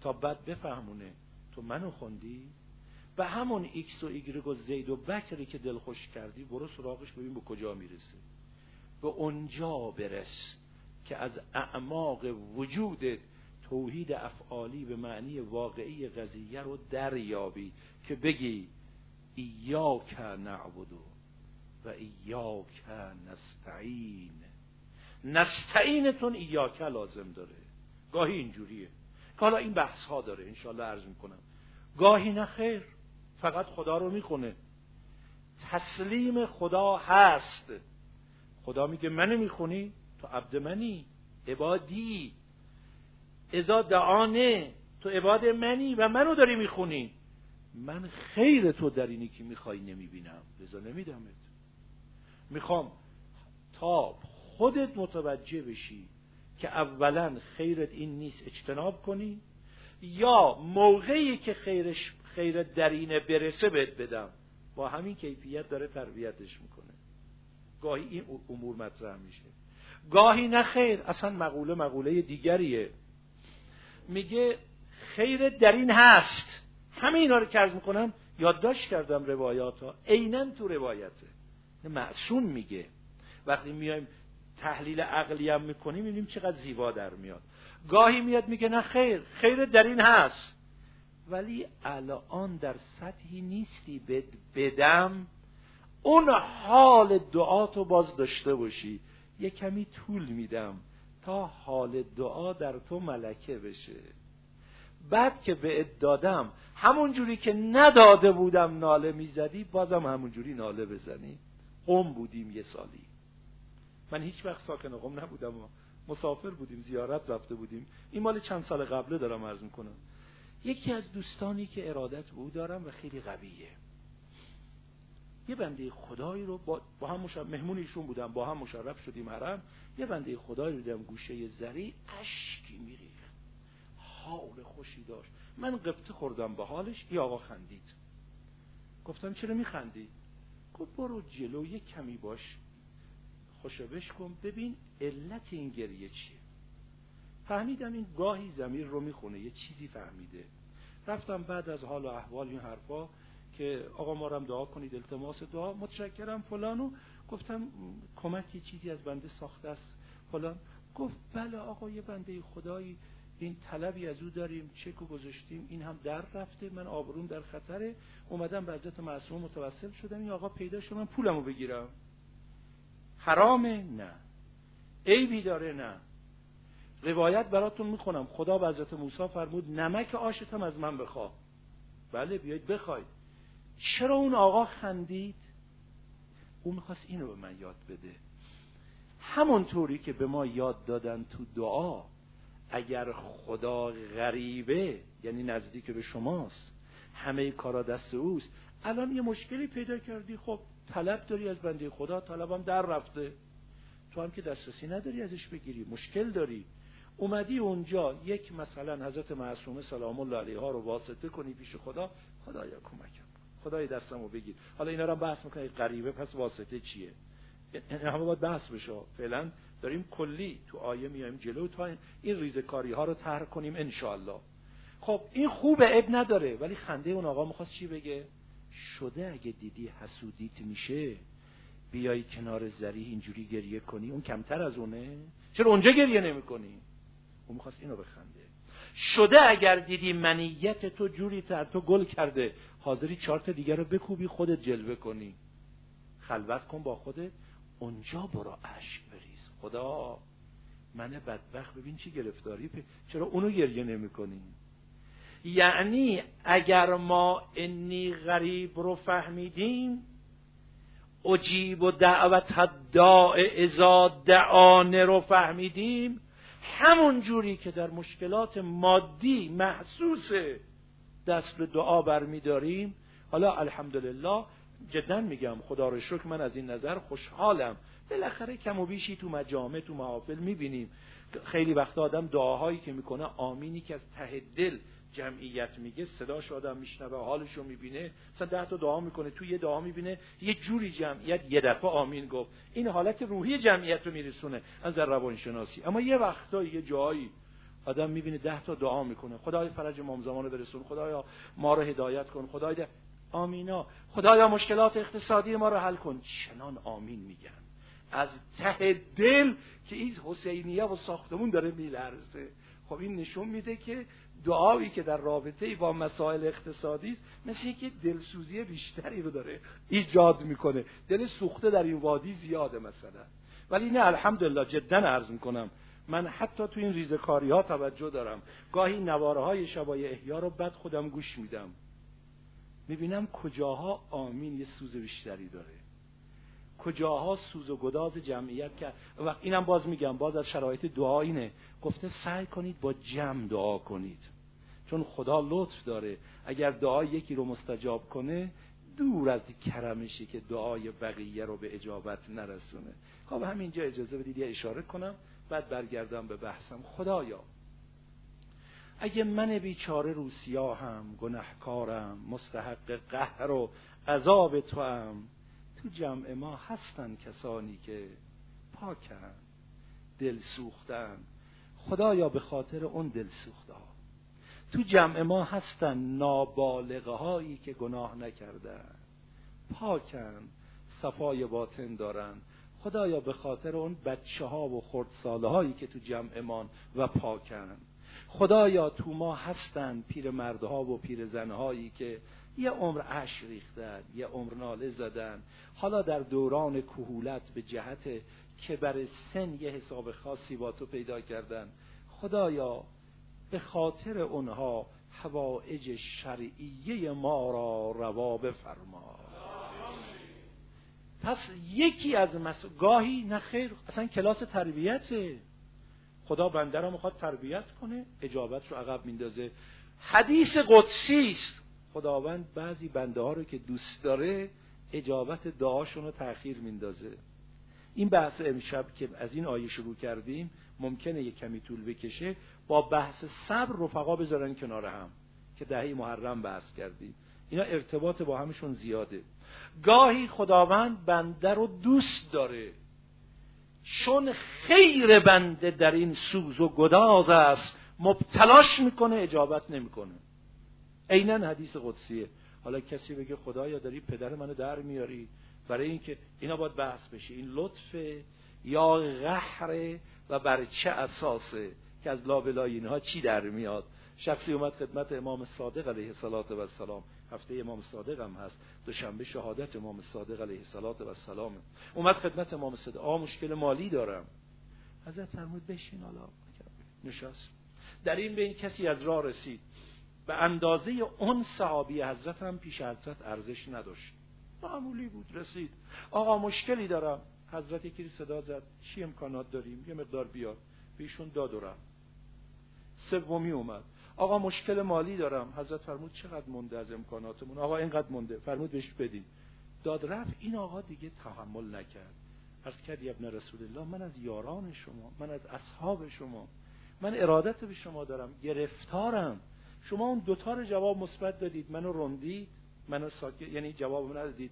تا بعد بفهمونه تو منو خوندی؟ به همون ایکس و ایگرگ و زید و بکری که دلخوش کردی برو سراغش ببین به کجا می‌رسه. به اونجا برس که از اعماق وجود توحید افعالی به معنی واقعی قضیه رو دریابی که بگی ایاک نعبد و ایاک نستعین نستعینتون ایاک لازم داره. گاهی اینجوریه. حالا این بحث ها داره. انشالله عرض می‌کنم. گاهی نه خیر. فقط خدا رو می‌کنه تسلیم خدا هست. خدا میگه منو می‌خونی؟ تو عبد منی. عبادی. ازا دعانه. تو عباد منی و منو داری می‌خونی. من خیر تو در اینی که می‌خوای نمی‌بینم. لذا نمیدمت. می‌خوام تا خودت متوجه بشی که اولا خیرت این نیست اجتناب کنی یا موقعی که خیرش خیرت در اینه برسه بهت بدم. با همین کیفیت داره تربیتش می‌کنه. گاهی این امور مطرح میشه. گاهی نه خیر اصلا مقوله مقوله دیگریه. میگه خیر در این هست. همه اینا رو که می‌کنم. یادداشت کردم روایات ها عینا تو روایته. معصوم میگه. وقتی میایم تحلیل عقلی هم می‌کنیم می‌بینیم چقدر زیبا در میاد. گاهی میاد میگه نه خیر. خیر در این هست. ولی الان در سطحی نیستی. بدم. اون حال دعاتو باز داشته باشی. یه کمی طول میدم تا حال دعا در تو ملکه بشه. بعد که به دادم همون جوری که نداده بودم ناله می‌زدی بازم همون جوری ناله بزنی. قم بودیم یه سالی. من هیچ وقت ساکن قم نبودم مسافر بودیم زیارت رفته بودیم. این مال چند سال قبله دارم عرض می‌کنم. یکی از دوستانی که ارادت بود دارم و خیلی قویه. یه بنده خدایی رو با, با هم مشرف مهمون ایشون بودم با هم مشرف شدیم حرم. یه بنده خدایی رو دیدم گوشه زری اشکی میریخت. حال خوشی داشت. من قبطه خوردم به حالش ای آقا خندید. گفتم چرا میخندی؟ گفت برو جلو یه کمی باش. خوشبش کن. ببین علت این گریه چیه. فهمیدم این گاهی زمیر رو می‌خونه یه چیزی فهمیده. رفتم بعد از حال و احوال این حرفا که آقا ما هم دعا کنید التماس دعا. متشکرم فلانو گفتم کمک چیزی از بنده ساخته است. فلان. گفت بله آقا یه بنده خدایی. این طلبی از او داریم چک و گذاشتیم. این هم در رفته. من آبروم در خطره. اومدم به حضرت معصوم متوسل شدم. این آقا پیدا شد من پولمو بگیرم. حرامه؟ نه. عیبی داره؟ نه. روایت براتون می‌خونم. خدا به حضرت موسی فرمود نمک آشتم از من بخوا بله بیاید بخواید. چرا اون آقا خندید؟ او می‌خواست اینو به من یاد بده. همونطوری که به ما یاد دادن تو دعا اگر خدا غریبه یعنی نزدیک به شماست همه کارا دست اوست الان یه مشکلی پیدا کردی خب طلب داری از بنده خدا طلبم در رفته. تو هم که دسترسی نداری ازش بگیری مشکل داری. اومدی اونجا یک مثلا حضرت معصومه سلام الله علیها رو واسطه کنی پیش خدا خدایا کمکم خدای دستمو بگیر. حالا اینا رو بحث می‌کنی غریبه پس واسطه چیه؟ همه باید بحث بشه. فعلا داریم کلی تو آیه میایم جلو تا این ریزکاری ها رو طرح کنیم انشالله خب این خوب اب نداره ولی خنده اون آقا می‌خواست چی بگه؟ شده اگه دیدی حسودیت میشه بیای کنار زری اینجوری گریه کنی اون کمتر از اونه. چرا اونجا گریه نمی‌کنی؟ اون می‌خواست اینو بخنده. شده اگر دیدی منیت تو جوری تر تو گل کرده حاضری چهار تا دیگر رو بکوبی خودت جلوه کنی. خلوت کن با خودت. اونجا برو اشک خدا من بدبخت. ببین چی گرفتاری چرا اونو گریه نمی کنی؟ یعنی اگر ما انی غریب رو فهمیدیم اجیب و دعوت داع ازا دعانه رو فهمیدیم همون جوری که در مشکلات مادی محسوس دست به دعا برمیداریم. حالا الحمدلله جدا میگم خدا رو شکر من از این نظر خوشحالم. بالاخره کم و بیشی تو مجامع تو محافل می‌بینیم. خیلی وقت آدم دعاهایی که می‌کنه آمینی که از ته دل جمعیت میگه صداش آدم میشنوه حالش رو می‌بینه. مثلا ده تا دعا می‌کنه تو یه دعا می‌بینه یه جوری جمعیت یه دفعه آمین گفت. این حالت روحی جمعیت رو میرسونه از روانشناسی. اما یه وقتا یه جایی آدم می‌بینه ده تا دعا می‌کنه. خدای فرج امام زمان رو برسون خدایا ما رو هدایت کن خدای آمینا خدایا مشکلات اقتصادی ما رو حل کن. چنان آمین میگن. از ته دل که این حسینیه و ساختمون داره میلرزه. خب این نشون میده که دعایی که در رابطه با مسائل اقتصادی است مثل اینکه دلسوزی بیشتری رو داره ایجاد می‌کنه. دل سوخته در این وادی زیاده مثلا. ولی نه الحمدلله جدا عرض می‌کنم. من حتی تو این ریزکاری ها توجه دارم. گاهی نواره های شبای احیا رو بد خودم گوش میدم. می‌بینم کجاها آمین یه سوز بیشتری داره. کجاها سوز و گداز جمعیت کرد. و اینم باز میگم باز از شرایط دعا اینه. گفته سعی کنید با جمع دعا کنید. چون خدا لطف داره. اگر دعا یکی رو مستجاب کنه دور از کرمشی که دعای بقیه رو به اجابت نرسونه. خب همینجا اجازه بدید یه اشاره کنم بعد برگردم به بحثم. خدایا اگه من بیچاره رو سیاهم گنهکارم مستحق قهر و عذاب تو هم تو جمع ما هستن کسانی که پاکن دل سوختن. خدایا به خاطر اون دل سوخته تو جمع ما هستن نابالغه هایی که گناه نکردن. پاکن صفای باطن دارن. خدایا به خاطر اون بچه ها و خردساله هایی که تو جمعمان و پاکن. خدایا تو ما هستن پیر مردها و پیر زنهایی که یه عمر اش ریختن یه عمر ناله زدن. حالا در دوران کهولت به جهت که بر سن یه حساب خاصی با تو پیدا کردن. خدایا به خاطر اونها حوائج شرعیه ما را روا بفرما. پس یکی از مس... گاهی نه اصلا کلاس تربیته. خدا بنده را می‌خواد تربیت کنه اجابت رو عقب میندازه. حدیث قدسی است. خداوند بعضی بنده ها رو که دوست داره اجابت دعاشون رو تأخیر میندازه. این بحث امشب که از این آیه شروع کردیم ممکنه یه کمی طول بکشه با بحث صبر رفقا بذارن کنار هم که دهی محرم بحث کردیم. اینا ارتباط با همشون زیاده. گاهی خداوند بنده رو دوست داره. چون خیر بنده در این سوز و گداز است مبتلاش می‌کنه اجابت نمی‌کنه. عینا حدیث قدسیه. حالا کسی بگه خدایا داری پدر منو در میاری؟ برای اینکه اینا باید بحث بشه. این لطف یا غحره و بر چه اساسه که از لابلای اینها چی در میاد؟ شخصی اومد خدمت امام صادق علیه الصلاة و السلام هفته امام صادق هم هست. دوشنبه شهادت امام صادق علیه الصلاة و السلام اومد خدمت امام صادق. آ مشکل مالی دارم. حضرت فرمود بشین حالا. نشست. در این بین کسی از راه رسید. به اندازه اون صحابی حضرت هم پیش حضرت ارزش نداشت. معمولی بود رسید. آقا مشکلی دارم. حضرت یکی صدا زد. چی امکانات داریم؟ یه مقدار بیاد بیشون داد و سومی اومد. آقا مشکل مالی دارم. حضرت فرمود چقدر مونده از امکاناتمون؟ آقا اینقدر مونده. فرمود بهش بدین. داد رفت. این آقا دیگه تحمل نکرد. عرض کرد ابن رسول الله من از یاران شما من از اصحاب شما من ارادت به شما دارم. گرفتارم. شما اون دوتا رو جواب مثبت دادید. منو رندید. منو ساکت یعنی جواب ندادید.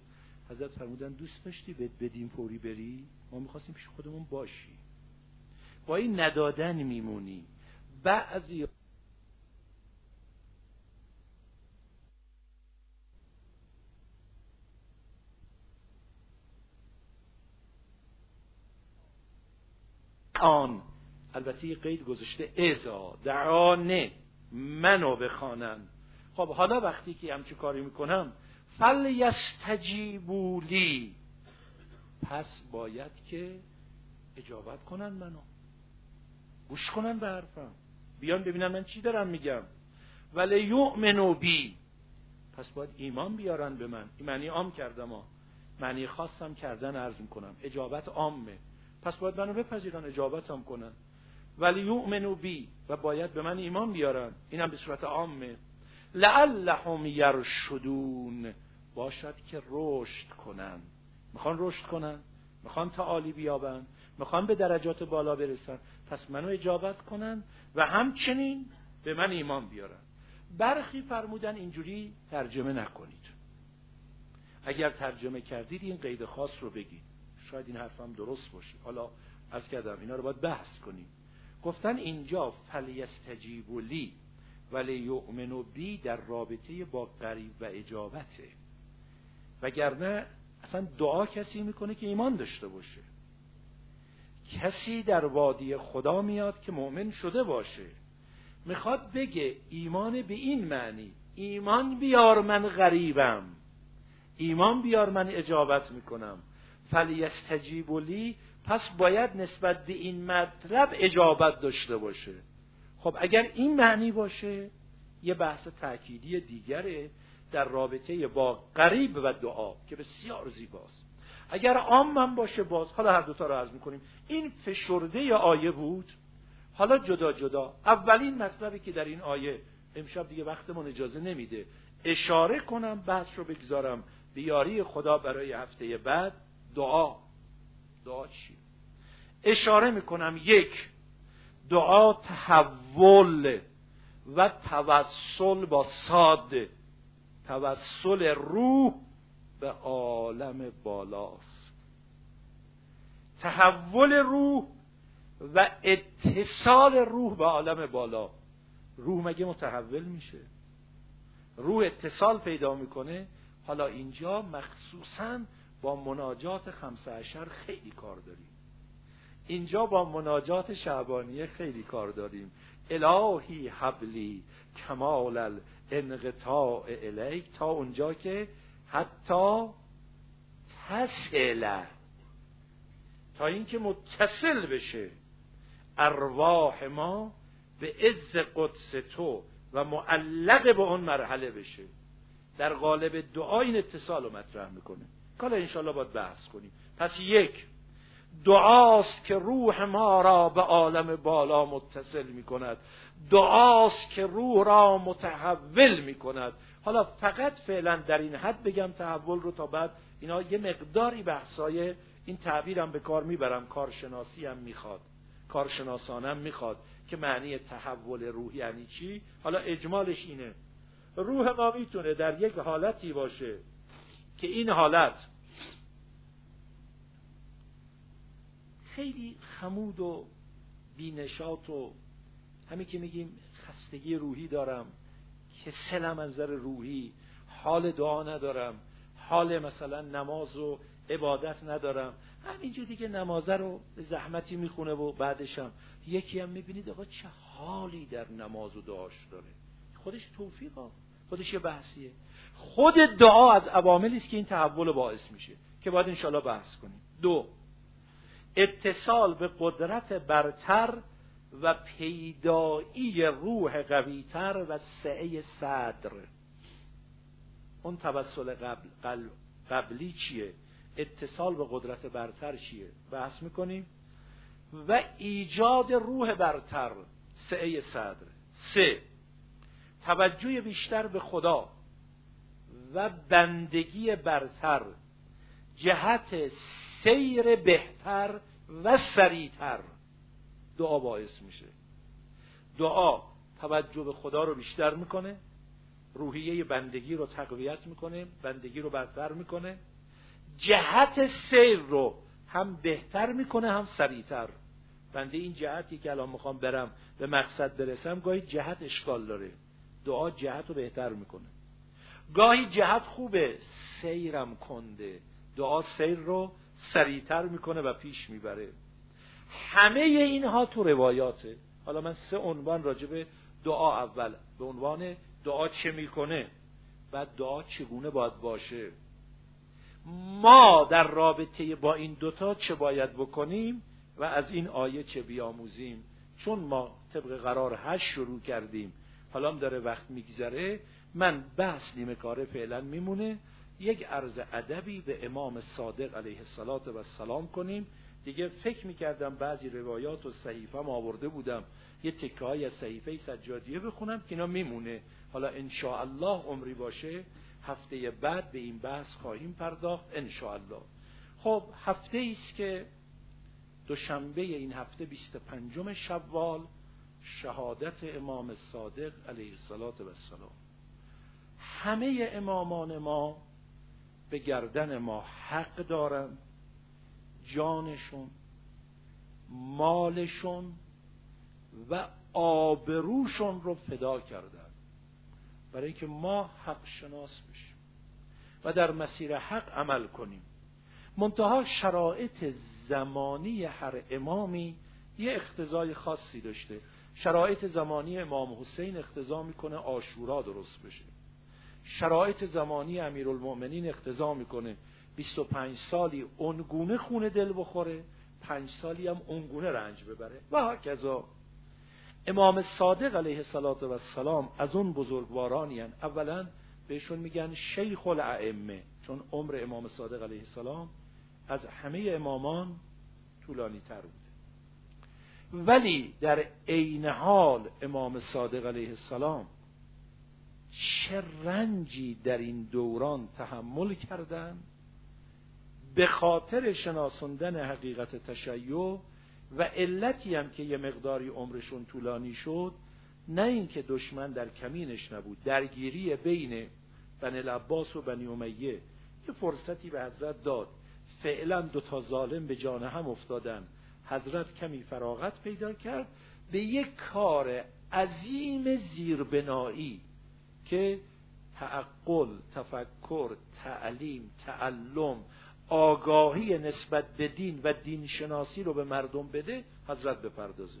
حضرت فرمودن دوست داشتی بهت بدیم فوری بری؟ ما می‌خواستیم پیش خودمون باشی. با این ندادن میمونی. بعضی آن. البته یه قید گذاشته. ازا دعانه منو بخوانن. خب حالا وقتی که همچی کاری می‌کنم فل یستجیبولی پس باید که اجابت کنن منو. گوش کنن به حرفم. بیان ببینن من چی دارم میگم. ولی یؤمنو بی. پس باید ایمان بیارن به من. این معنی عام کردم ها. معنی خاصم کردن عرض می‌کنم. اجابت عامه. پس باید منو بپذیرن اجابتم کنن. ولی یؤمنو بی و باید به من ایمان بیارن. اینم به صورت عامه. لعلهم یرشدون. باشد که رشد کنن. می‌خوان رشد کنن؟ می‌خوان تعالی بیابن؟ می‌خوان به درجات بالا برسن؟ پس منو اجابت کنن و همچنین به من ایمان بیارن. برخی فرمودن اینجوری ترجمه نکنید. اگر ترجمه کردید این قید خاص رو بگید. شاید این حرفم درست باشه. حالا از کردم اینا رو باید بحث کنیم. گفتن اینجا فلیستجیب لی ولی یؤمنو بی در رابطه با قریب و اجابته. وگرنه اصلا دعا کسی می‌کنه که ایمان داشته باشه. کسی در وادی خدا میاد که مؤمن شده باشه. می‌خواد بگه ایمان به این معنی ایمان بیار من غریبم. ایمان بیار من اجابت می‌کنم. فلیستجیب لی پس باید نسبت به این مطلب اجابت داشته باشه. خب اگر این معنی باشه یه بحث تأکیدی دیگره در رابطه با قریب و دعا که بسیار زیباست. اگر من باشه باز حالا هر دوتا رو عرض می‌کنیم. این فشرده آیه بود. حالا جدا جدا اولین مطلبی که در این آیه امشب دیگه وقتمون اجازه نمیده. اشاره کنم بحث رو بگذارم. بیاری خدا برای هفته بعد دعا. دعا چی؟ اشاره می‌کنم یک دعا تحول و توسل با ساد. توسل روح به عالم بالاست. تحول روح و اتصال روح به عالم بالا. روح مگه متحول میشه؟ روح اتصال پیدا می‌کنه. حالا اینجا مخصوصا با مناجات خمسه اشر خیلی کار داریم. اینجا با مناجات شعبانیه خیلی کار داریم. الهی حبلی کمال الانقطاع الیک تا اونجا که حتی تصل تا اینکه متصل بشه. ارواح ما به عز قدس تو و معلق به اون مرحله بشه. در قالب دعا این اتصال رو مطرح می‌کنه. کالا انشالله باید بحث کنیم. پس یک دعاست که روح ما را به عالم بالا متصل می کند دعاست که روح را متحول می کند حالا فقط فعلا در این حد بگم تحول رو تا بعد اینا یه مقداری بحثای این تعبیرم به کار می‌برم. کارشناسی هم می‌خواد. کارشناسانم می‌خواد که معنی تحول روح یعنی چی؟ حالا اجمالش اینه. روح ما می‌تونه در یک حالتی باشه. که این حالت خیلی خمود و بینشات و همین که میگیم خستگی روحی دارم که سلم از نظر روحی حال دعا ندارم حال مثلا نماز و عبادت ندارم. همینجا دیگه نمازه رو به زحمتی می‌خونه و بعدشم. یکی هم می‌بینید آقا چه حالی در نماز و دعاش داره. خودش توفیقا خودش یه بحثیه. خود دعا از عواملی است که این تحول باعث میشه که باید انشالله بحث کنیم. دو اتصال به قدرت برتر و پیدایی روح قویتر و سعه صدر. اون توسل قبل قبلی چیه؟ اتصال به قدرت برتر چیه؟ بحث می‌کنیم. و ایجاد روح برتر سعه صدر. سه توجه بیشتر به خدا. و بندگی برتر جهت سیر بهتر و سریعتر. دعا باعث میشه. دعا توجه به خدا رو بیشتر می‌کنه روحیه بندگی رو تقویت می‌کنه بندگی رو برتر می‌کنه. جهت سیر رو هم بهتر می‌کنه هم سریعتر. بنده این جهتی که الان می‌خوام برم به مقصد برسم گاهی جهت اشکال داره. دعا جهت رو بهتر می‌کنه. گاهی جهت خوبه. سیرم کنده. دعا سیر رو سریعتر می‌کنه و پیش می‌بره. همه اینها تو روایاته. حالا من سه عنوان راجع به دعا اول. به عنوان دعا چه می‌کنه بعد دعا چگونه باید باشه. ما در رابطه با این دوتا چه باید بکنیم و از این آیه چه بیاموزیم؟ چون ما طبق قرار هشت شروع کردیم. حالا داره وقت میگذره. من بحث نیمه کاره فعلا میمونه. یک عرض ادبی به امام صادق علیه السلام و سلام کنیم. دیگه فکر می‌کردم بعضی روایات و صحیفه آورده بودم. یه تکه های از صحیفه سجادیه بخونم که اینا میمونه. حالا ان الله عمری باشه. هفته بعد به این بحث خواهیم پرداخت. ان الله خب هفته است که دوشنبه این هفته 25 شوال شهادت امام صادق علیه السلام همه امامان ما به گردن ما حق دارند جانشون مالشون و آبروشون رو فدا کردن برای اینکه ما حق شناس بشیم و در مسیر حق عمل کنیم. منتها شرایط زمانی هر امامی یه اختزای خاصی داشته. شرایط زمانی امام حسین اختزا می‌کنه آشورا درست بشه. شرایط زمانی امیرالمؤمنین اختزا می‌کنه. 25 سالی اونگونه خونه دل بخوره پنج سالی هم اونگونه رنج ببره. و هکذا امام صادق علیه السلام از اون بزرگوارانی هن. اولا بهشون میگن شیخ الائمه چون عمر امام صادق علیه السلام از همه امامان طولانی تر بوده ولی در عین حال امام صادق علیه السلام چه رنجی در این دوران تحمل کردند به خاطر شناسندن حقیقت تشیع و علتی هم که یه مقداری عمرشون طولانی شد نه اینکه دشمن در کمینش نبود. درگیری بین بن العباس و بنی امیه یه فرصتی به حضرت داد. فعلا دو تا ظالم به جان هم افتادن. حضرت کمی فراغت پیدا کرد. به یک کار عظیم زیربنایی که تعقل تفکر تعلیم تعلم آگاهی نسبت به دین و دین شناسی رو به مردم بده حضرت بپردازه.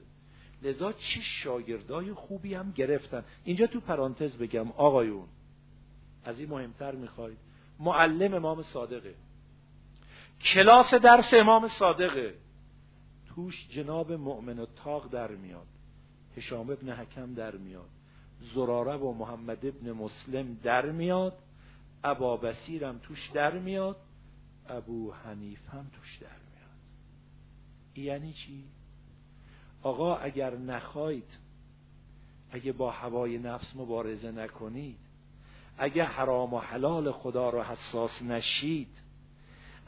لذا چه شاگردای خوبی هم گرفتن. اینجا تو پرانتز بگم آقایون از این مهمتر می‌خواید. معلم امام صادقه. کلاس درس امام صادقه. توش جناب مؤمن و تاق در میاد. هشام ابن حکم در میاد. زراره و محمد ابن مسلم در میاد. ابا بسیرم توش در میاد. ابو حنیف هم توش در میاد. یعنی چی؟ آقا اگر نخواید اگه با هوای نفس مبارزه نکنید اگه حرام و حلال خدا رو حساس نشید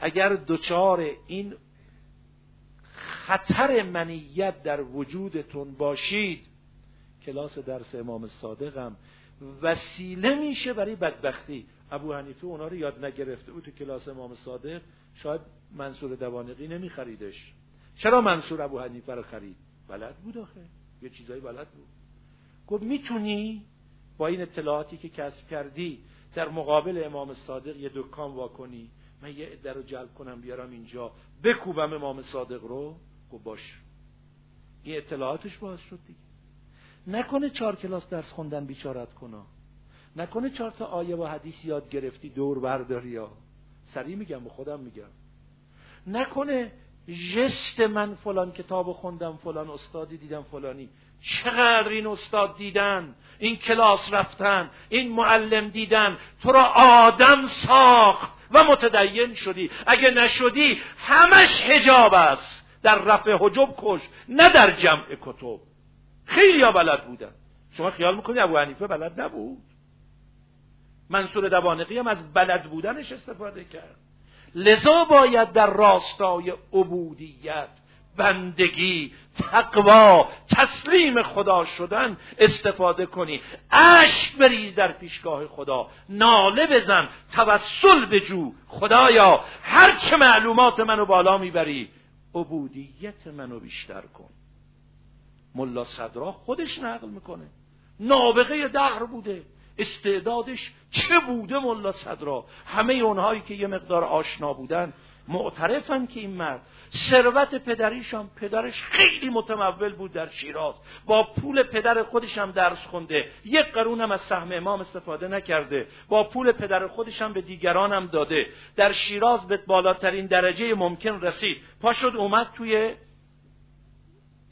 اگر دچار این خطر منیت در وجودتون باشید کلاس درس امام صادقم. وسیله میشه برای بدبختی. ابو حنیفه اونا رو یاد نگرفته بود تو کلاس امام صادق. شاید منصور دوانقی نمیخریدش. چرا منصور ابو حنیفه رو خرید؟ بلد بود آخه. یه چیزایی بلد بود. گفت می‌تونی با این اطلاعاتی که کسب کردی در مقابل امام صادق یه دکان واکنی من یه عده رو جلب کنم بیارم اینجا. بکوبم امام صادق رو. گفت باش. این اطلاعاتش باز شد دیگه. نکنه چهار کلاس درس خوندن بیچارت کنا نکنه چهار تا آیه و حدیث یاد گرفتی دور برداری یا سریع میگم به خودم میگم. نکنه جست من فلان کتاب خوندم فلان استادی دیدم فلانی. چقدر این استاد دیدن این کلاس رفتن این معلم دیدن. تو را آدم ساخت و متدین شدی. اگه نشدی همش حجاب است. در رفع حجب کش نه در جمع کتب. خیلی ها بلد بودن. شما خیال می‌کنی ابو حنیفه بلد نبود؟ منصور دوانقی هم از بلد بودنش استفاده کرد. لذا باید در راستای عبودیت بندگی تقوا تسلیم خدا شدن استفاده کنی. اشک بریز در پیشگاه خدا. ناله بزن. توسل بجو. خدایا هر چه معلومات منو بالا می‌بری عبودیت منو بیشتر کن. ملا صدرا خودش نقل می‌کنه. نابغه دهر بوده. استعدادش چه بوده ملا صدرا؟ همه اونهایی که یه مقدار آشنا بودن معترفن که این مرد ثروت پدریشان پدرش خیلی متمول بود در شیراز. با پول پدر خودش هم درس خونده. یک قرون هم از سهم امام استفاده نکرده. با پول پدر خودش هم به دیگران هم داده. در شیراز به بالاترین درجه ممکن رسید. پاشد اومد توی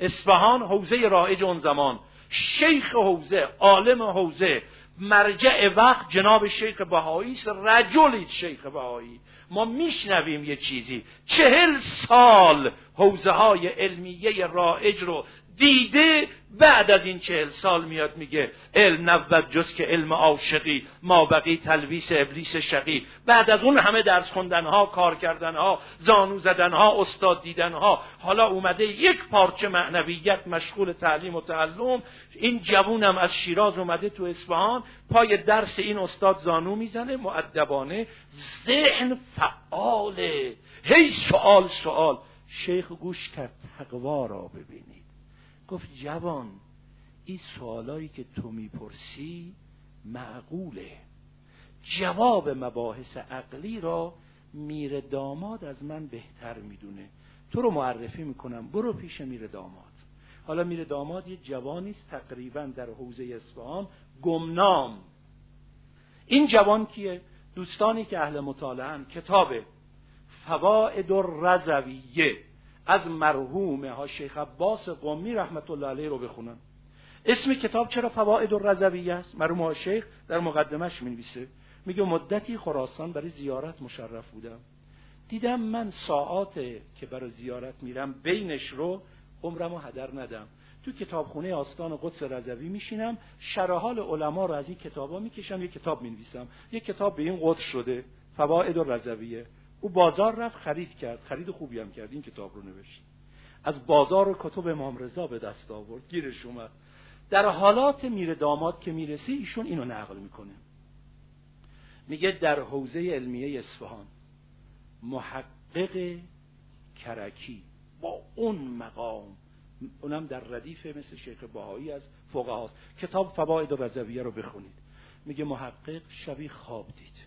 اصفهان حوزه رایج اون زمان. شیخ حوزه عالم حوزه. مرجع وقت جناب شیخ بهایی است. رجلی شیخ بهایی. ما میشنویم یه چیزی. چهل سال حوزه های علمیه رائج رو دیده بعد از این چهل سال میاد میگه علم نبود جز که علم عاشقی ما بقی تلویس ابلیس شقی. بعد از اون همه درس خوندنها کار کردنها زانو زدنها استاد دیدنها. حالا اومده یک پارچه معنویت مشغول تعلیم و تعلم. این جوونم از شیراز اومده تو اصفهان. پای درس این استاد زانو می‌زنه معدبانه ذهن فعاله. هی سوال سوال شیخ گوش کرد تقوا را ببینید. گفت جوان این سوالایی که تو می‌پرسی معقوله. جواب مباحث عقلی را میر داماد از من بهتر می‌دونه. تو رو معرفی می‌کنم. برو پیش میر داماد. حالا میر داماد یه جوانی است تقریبا در حوزه اصفهان گمنام. این جوان کیه؟ دوستانی که اهل مطالعه کتاب فواید الرزویه از مرحوم ها شیخ عباس قومی رحمت الله علیه رو بخونن. اسم کتاب چرا فواید الرزویه است؟ مرحوم ها شیخ در مقدمش می نویسه میگه مدتی خراسان برای زیارت مشرف بودم. دیدم من ساعات که برای زیارت میرم بینش رو عمرم و هدر ندم. تو کتابخونه آستان قدس رضوی میشینم شرح حال علما رو از این کتابا می‌کشم یه کتاب می‌نویسم. یه کتاب به این قدس شده فواید الرضویه. او بازار رفت خرید کرد. خرید خوبی هم کرد. این کتاب رو نوشت. از بازار و کتب امام رضا به دست آورد. گیرش اومد. در حالات میره داماد که می‌رسی ایشون اینو نقل می‌کنه. میگه در حوزه علمیه اصفهان محقق کرکی با اون مقام اونم در ردیف مثل شیخ باهایی از فقهاست کتاب فواید و رضویه رو بخونید. میگه محقق شبی خواب دید.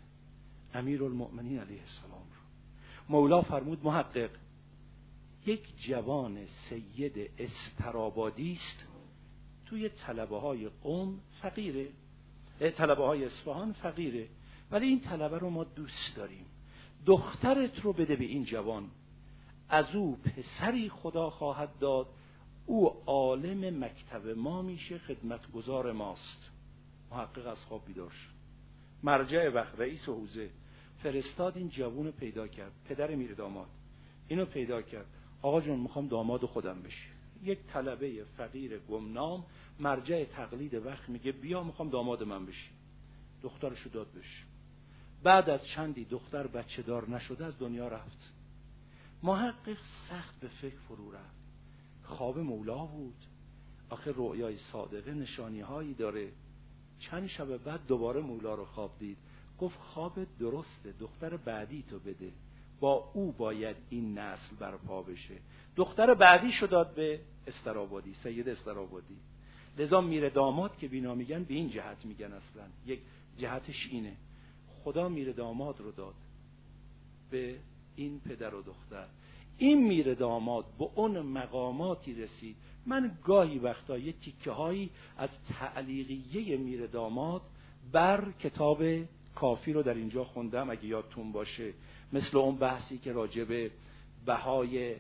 امیر المؤمنین علیه السلام. مولا فرمود محقق یک جوان سید استرابادی است توی طلبه های قوم فقیره طلبه های اصفهان فقیره. ولی این طلبه رو ما دوست داریم. دخترت رو بده به این جوان. از او پسری خدا خواهد داد. او عالم مکتب ما میشه خدمتگزار ماست. محقق از خواب بیدار شد. مرجع وقت رئیس حوزه. فرستاد این جوون رو پیدا کرد. پدر میر داماد. اینو پیدا کرد. آقا جون می‌خوام داماد خودم بشه یک طلبه فقیر گمنام مرجع تقلید وقت میگه بیا می‌خوام داماد من بشی. دخترشو داد بشه بعد از چندی دختر بچه دار نشده از دنیا رفت. محقق سخت به فکر فرو رفت. خواب مولا بود. آخه رؤیای صادقه نشانی هایی داره. چند شب بعد دوباره مولا رو خواب دید. گفت خواب درسته دختر بعدی تو بده. با او باید این نسل برپا بشه. دختر بعدی داد به استرابادی سید استرابادی. لذا میره داماد که بینا میگن به این جهت میگن اصلا. یک جهتش اینه. خدا میره داماد رو داد به این پدر و دختر. این میره داماد به اون مقاماتی رسید. من گاهی وقتا یه تیکه هایی از تعلیقیه میره داماد بر کتاب کافی رو در اینجا خوندم اگه یادتون باشه. مثل اون بحثی که راجب بهای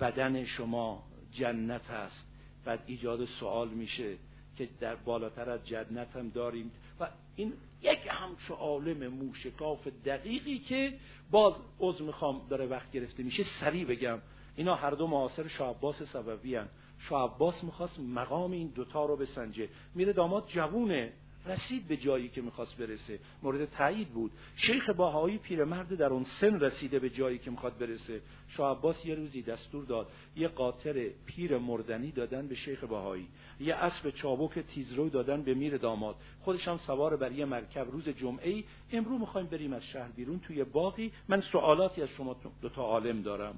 بدن شما جنت است بعد ایجاد سوال میشه که در بالاتر از جنت هم داریم. و این یک همچو عالم موشکاف دقیقی که باز عضو می‌خوام داره وقت گرفته میشه سریع بگم. اینا هر دو معاصر شاه عباس سبوی هن. شاه عباس می‌خواست مقام این دوتا رو بسنجه. میره داماد جوونه. رسید به جایی که می‌خواست برسه. مورد تایید بود. شیخ باهایی پیرمرد در اون سن رسیده به جایی که می‌خواد برسه. شاه عباس یه روزی دستور داد. یه قاطر پیر مردنی دادن به شیخ باهایی. یه اسب چابک تیزرو دادن به میر داماد. خودش هم سوار بر یه مرکب. روز جمعه ای امرو می‌خوایم بریم از شهر بیرون توی باقی من سوالاتی از شما دو تا عالم دارم.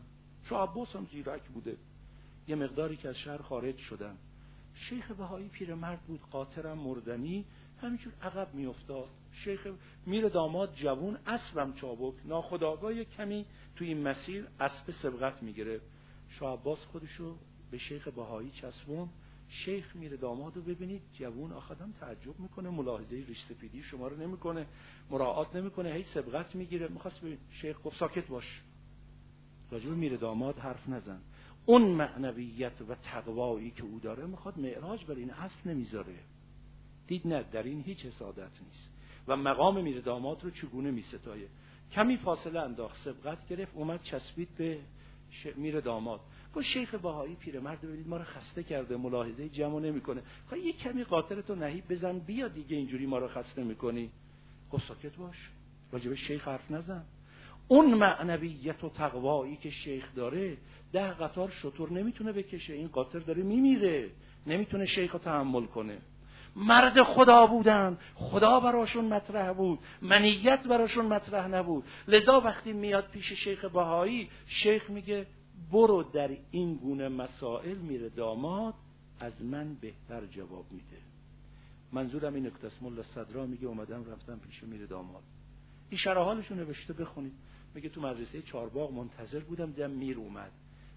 شاه عباس هم زیرک بوده. یه مقداری که از شهر خارج شدن. شیخ بهایی پیرمرد بود. قاطرم مردنی. همینجور عقب میافتاد. شیخ میره داماد جوون اسبم چابک ناخداگاه کمی تو این مسیر اسب سبقت می‌گیره شاه عباس خودشو به شیخ بهایی چسبون. شیخ میره داماد رو ببینید جوون آخدم تعجب می‌کنه ملاحظه ریش سفیدی شما رو نمی‌کنه مراعات نمی‌کنه هی سبقت می‌گیره. می‌خواست ببین شیخ گفت ساکت باش. راجب میره داماد حرف نزن. اون معنویت و تقوایی که او داره می‌خواد معراج بر این اسب نمی‌ذاره. دید نه در این هیچ حسادت نیست. و مقام میر داماد رو چگونه می ستایه کمی فاصله انداخت سبقت گرفت اومد چسبید به میر داماد گفت شیخ باهایی پیرمرد ببینید ما رو خسته کرده ملاحظه جمع نمی‌کنه. خب یه کمی قاطرتو نهیب بزن بیا دیگه اینجوری ما رو خسته می‌کنی. گفت ساکت باش راجب شیخ حرف نزن. اون معنویت و تقوایی که شیخ داره ده قطار شطور نمی‌تونه بکشه. این قاطر داره میمیره نمی‌تونه شیخ رو تحمل کنه. مرد خدا بودن خدا براشون مطرح بود. منیت براشون مطرح نبود. لذا وقتی میاد پیش شیخ بهایی شیخ میگه برو در این گونه مسائل میره داماد از من بهتر جواب میده. منظورم این نکته ملا صدرا میگه اومدم رفتم پیش میره داماد. این شرح حالشون نوشته بخونید. میگه تو مدرسه چارباغ منتظر بودم دیدم میر اومد.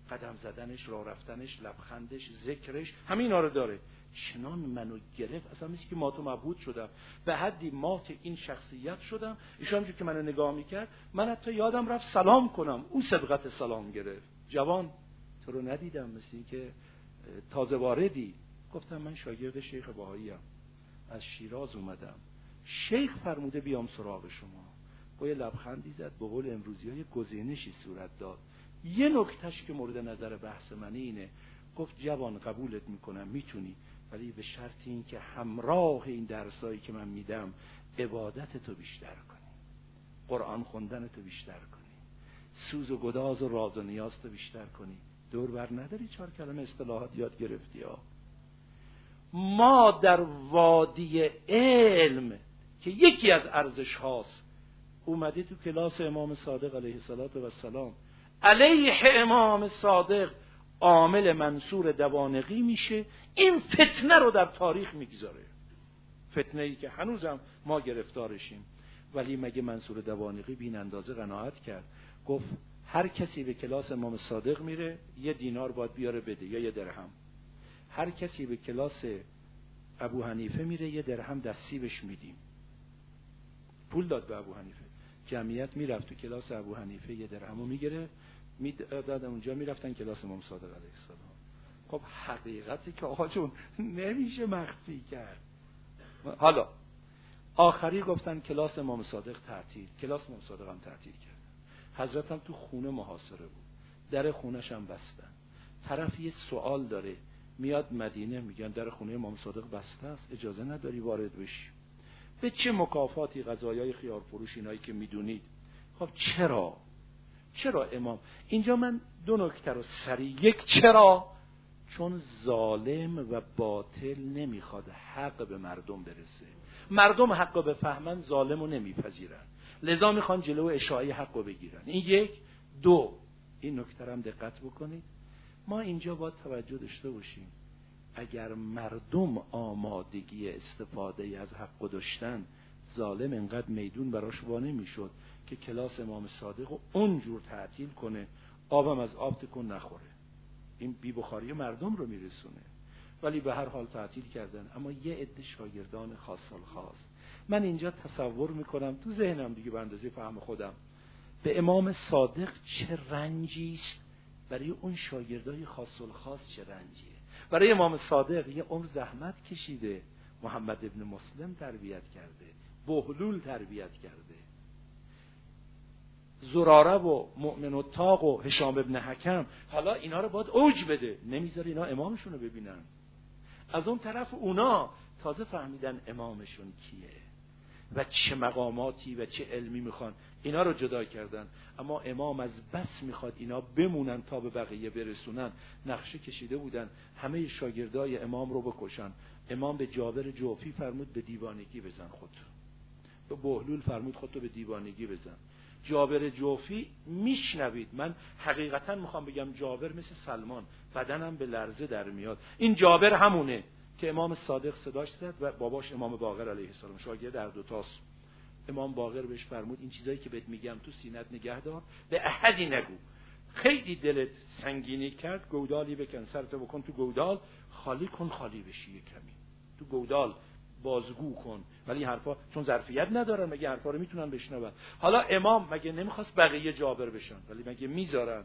قدم زدنش راه رفتنش لبخندش ذکرش همین رو داره. چنان منو گرفت اصلا مثل که مات و مبهوت شدم. به حدی مات این شخصیت شدم. ایشان که منو نگاه می‌کرد من حتی یادم رفت سلام کنم. اون سبقت سلام گرفت. جوان تو رو ندیدم مثل که تازه واردی. گفتم من شاگرد شیخ باهایی از شیراز اومدم. شیخ فرموده بیام سراغ شما. با یه لبخندی زد به قول امروزی های گزینشی صورت داد. یه نکتش که مورد نظر بحث من اینه. گفت جوان قبولت می‌کنم می‌تونی. ولی به شرط این که همراه این درسایی که من میدم عبادت تو بیشتر کنی. قرآن خوندن تو بیشتر کنی. سوز و گداز و راز و نیاز تو بیشتر کنی. دور بر نداری چهار کلمه اصطلاحات یاد گرفتی ها ما در وادی علم که یکی از ارزش هاست اومده تو کلاس امام صادق علیه السلام علیه امام صادق عامل منصور دوانقی میشه این فتنه رو در تاریخ می‌گذاره. فتنه ای که هنوزم ما گرفتارشیم. ولی مگه منصور دوانقی بین اندازه قناعت کرد؟ گفت هر کسی به کلاس امام صادق میره یه دینار باید بیاره بده یا یه درهم. هر کسی به کلاس ابو حنیفه میره یه درهم دستیبش میدیم. پول داد به ابو حنیفه. جمعیت می‌رفت تو کلاس ابو حنیفه یه درهمو می‌گیره می‌دادن اونجا می‌رفتن کلاس امام صادق علیه السلام. خب حقیقتی که آقا جون نمیشه مخفی کرد. حالا آخری گفتن کلاس امام صادق تعطیل کلاس امام صادق هم تعطیل کرد. حضرت هم تو خونه محاصره بود. در خونش هم بستن. طرف یه سوال داره. میاد مدینه میگن در خونه امام صادق بسته است. اجازه نداری وارد بشی. به چه مکافاتی غذایای خیار فروش اینایی که می‌دونید؟ خب چرا؟ چرا امام؟ اینجا من دو نکته رو سریع. یک چرا؟ چون ظالم و باطل نمی‌خواد حق به مردم برسه. مردم حق به بفهمن ظالم رو نمیپذیرن. لذا می‌خوان جلو اشاعه حق رو بگیرن. این یک. دو این نکته هم دقت بکنید. ما اینجا باید توجه داشته باشیم. اگر مردم آمادگی استفاده از حق داشتن ظالم انقدر میدون براش وانه می‌شد. که کلاس امام صادق رو اونجور تعطیل کنه آبم از آب تکن نخوره. این بی بخاری مردم رو میرسونه. ولی به هر حال تعطیل کردن. اما یه عده شاگردان خاص خاص من اینجا تصور می‌کنم تو ذهنم دیگه به اندازه فهم خودم به امام صادق چه رنجی است؟ برای اون شاگردای خاص خاص چه رنجیه؟ برای امام صادق یه عمر زحمت کشیده. محمد ابن مسلم تربیت کرده. بهلول تربیت کرده. زراره و مؤمن و تاق و هشام ابن حکم حالا اینا رو باید اوج بده. نمی‌ذاره اینا امامشون رو ببینن. از اون طرف اونا تازه فهمیدن امامشون کیه و چه مقاماتی و چه علمی می‌خوان. اینا رو جدا کردن. اما امام از بس می‌خواد اینا بمونن تا به بقیه برسونن. نقشه کشیده بودن. همه شاگردای امام رو بکشن. امام به جابر جوفی فرمود به دیوانگی بزن خود به بهلول فرمود خودتو به دیوانگی بزن. جابر جوفی میشنوید. من حقیقتا می‌خوام بگم جابر مثل سلمان. بدنم به لرزه در میاد. این جابر همونه که امام صادق صداش زد و باباش امام باقر علیه السلام. شاگرد در دوتاست امام باقر بهش فرمود این چیزایی که بهت میگم تو سینت نگه دار. به احدی نگو. خیلی دلت سنگینی کرد گودالی بکن سرت بکن تو گودال خالی کن خالی بشی کمی. تو گودال. بازگو کن. ولی حرفا چون ظرفیت ندارن مگه حرفا رو می‌تونن بشنون؟ حالا امام مگه نمی‌خواست بقیه جابر بشن؟ ولی مگه می‌ذارن؟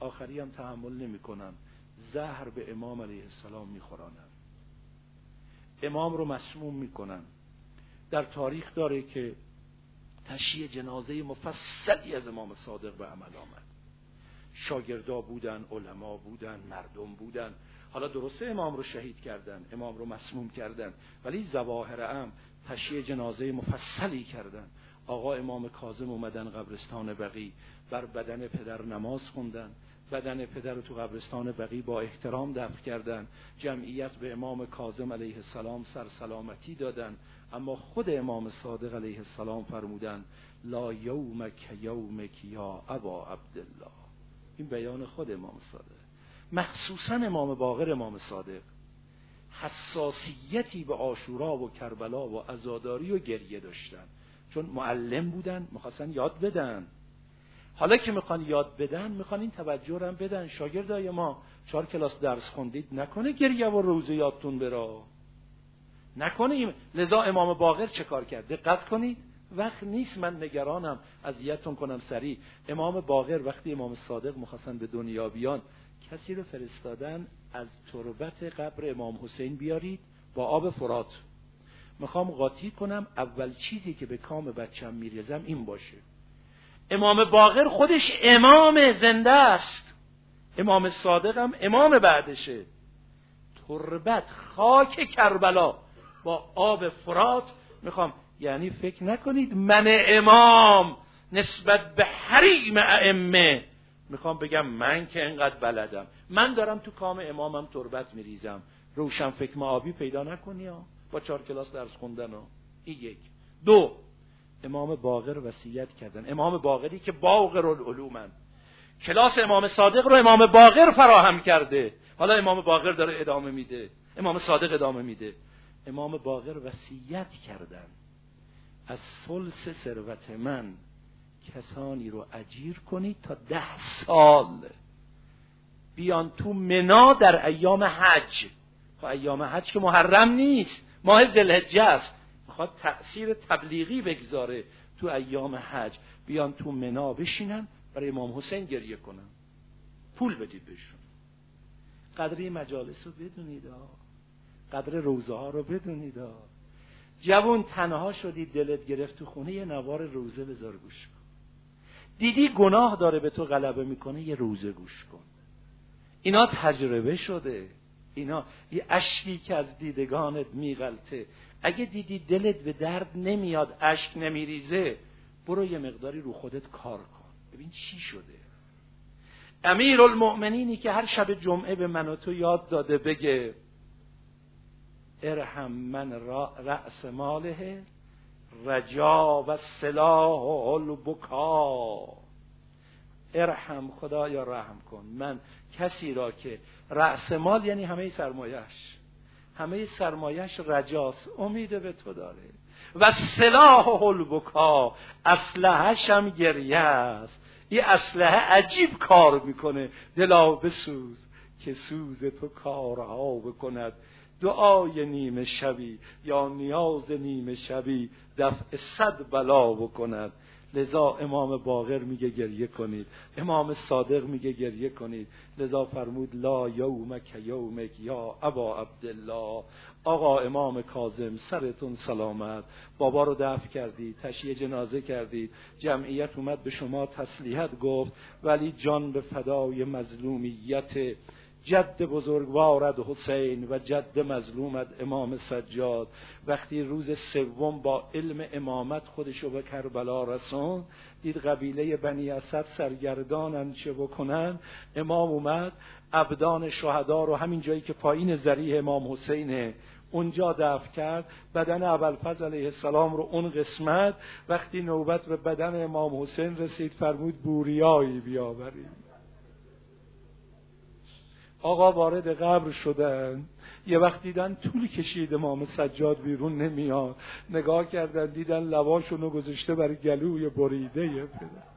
آخری هم تحمل نمی‌کنن. زهر به امام علیه السلام میخورانن. امام رو مسموم می‌کنن. در تاریخ داره که تشییع جنازه مفصلی از امام صادق به عمل آمد. شاگردا بودن علما بودن مردم بودن. حالا درسته امام رو شهید کردن امام رو مسموم کردن ولی زواهر ام تشییع جنازه مفصلی کردن. آقا امام کاظم اومدن قبرستان بقی بر بدن پدر نماز خوندن. بدن پدر رو تو قبرستان بقی با احترام دفن کردن. جمعیت به امام کاظم علیه السلام سر سلامتی دادن. اما خود امام صادق علیه السلام فرمودن لا یومک یومک یا ابا عبدالله. این بیان خود امام صادق. مخصوصا امام باقر امام صادق. حساسیتی به آشورا و کربلا و ازاداری و گریه داشتن. چون معلم بودن می‌خواستن یاد بدن. حالا که می‌خوان یاد بدن می‌خوان این توجه رو هم بدن. شاگردای ما چهار کلاس درس خوندید نکنه گریه و روزه یادتون برا نکنه لذا امام باقر چه کار کرد؟ دقت کنید. وقت نیست من نگرانم اذیتتون کنم سریع. امام باقر وقتی امام صادق می‌خواستن به دنیا بیان کسی رو فرستادن از تربت قبر امام حسین بیارید با آب فرات. می‌خوام قاطی کنم اول چیزی که به کام بچم میریزم این باشه. امام باقر خودش امام زنده است. امام صادق هم امام بعدشه. تربت خاک کربلا با آب فرات. می‌خوام یعنی فکر نکنید من امام نسبت به حریم ائمه می‌خوام بگم من که انقدر بلدم. من دارم تو کام امامم تربت میریزم. روشن فکر آبی پیدا نکنی ها. با چهار کلاس درس خوندن ها. این یک. دو. امام باقر وصیت کردن. امام باقری که باقر العلومن. کلاس امام صادق رو امام باقر فراهم کرده. حالا امام باقر داره ادامه میده. امام صادق ادامه میده. امام باقر وصیت کردن. از سلس ثروت من کسانی رو اجیر کنید تا ده سال بیان تو منا در ایام حج. خب ایام حج که محرم نیست ماه ذوالحجه است. می‌خواد تأثیر تبلیغی بگذاره تو ایام حج. بیان تو منا بشینن برای امام حسین گریه کنن. پول بدید بهشون. قدر مجالس رو بدونید قدر روزه ها رو بدونید جوون تنها شدی دلت گرفت تو خونه یه نوار روزه بذار گوش کن. دیدی گناه داره به تو غلبه می‌کنه یه روزه گوش کن. اینا تجربه شده. اینا یه اشکی که از دیدگانت میغلطه. اگه دیدی دلت به درد نمیاد اشک نمیریزه برو یه مقداری رو خودت کار کن. ببین چی شده. امیر المؤمنینی که هر شب جمعه به من و تو یاد داده بگه ارحم من رأس ماله. رجا و سلاح و البکا. ارحم خدا یا رحم کن. من کسی را که رأس مال یعنی همه سرمایش همه سرمایش رجاس امید به تو داره. و سلاح حلبکا اسلحهش هم گریه است. این اسلحه عجیب کار می‌کنه. دلا بسوز که سوز تو کارها بکند. دعای نیمه شبی یا نیاز نیمه شبی دفع صد بلا بکند. لذا امام باغر میگه گریه کنید. امام صادق میگه گریه کنید. لذا فرمود لا یومک یومک یا ابا عبدالله. آقا امام کاظم سرتون سلامت. بابا رو دفع کردید تشییع جنازه کردید. جمعیت اومد به شما تسلیحت گفت. ولی جان به فدای مظلومیت جد بزرگوارد حسین و جد مظلومت امام سجاد. وقتی روز سوم با علم امامت خودشو به کربلا رسون دید قبیله بنی اسد سرگردانن چه بکنن امام اومد ابدان شهدا رو همین جایی که پایین زریح امام حسینه اونجا دفع کرد. بدن ابوالفضل علیه السلام رو اون قسمت. وقتی نوبت به بدن امام حسین رسید فرمود بوریایی بیاورید. آقا وارد قبر شدن. یه وقت دیدن طول کشید امام سجاد بیرون نمیاد. نگاه کردن دیدن لباشونو گذاشته بر گلوی بریده پدر.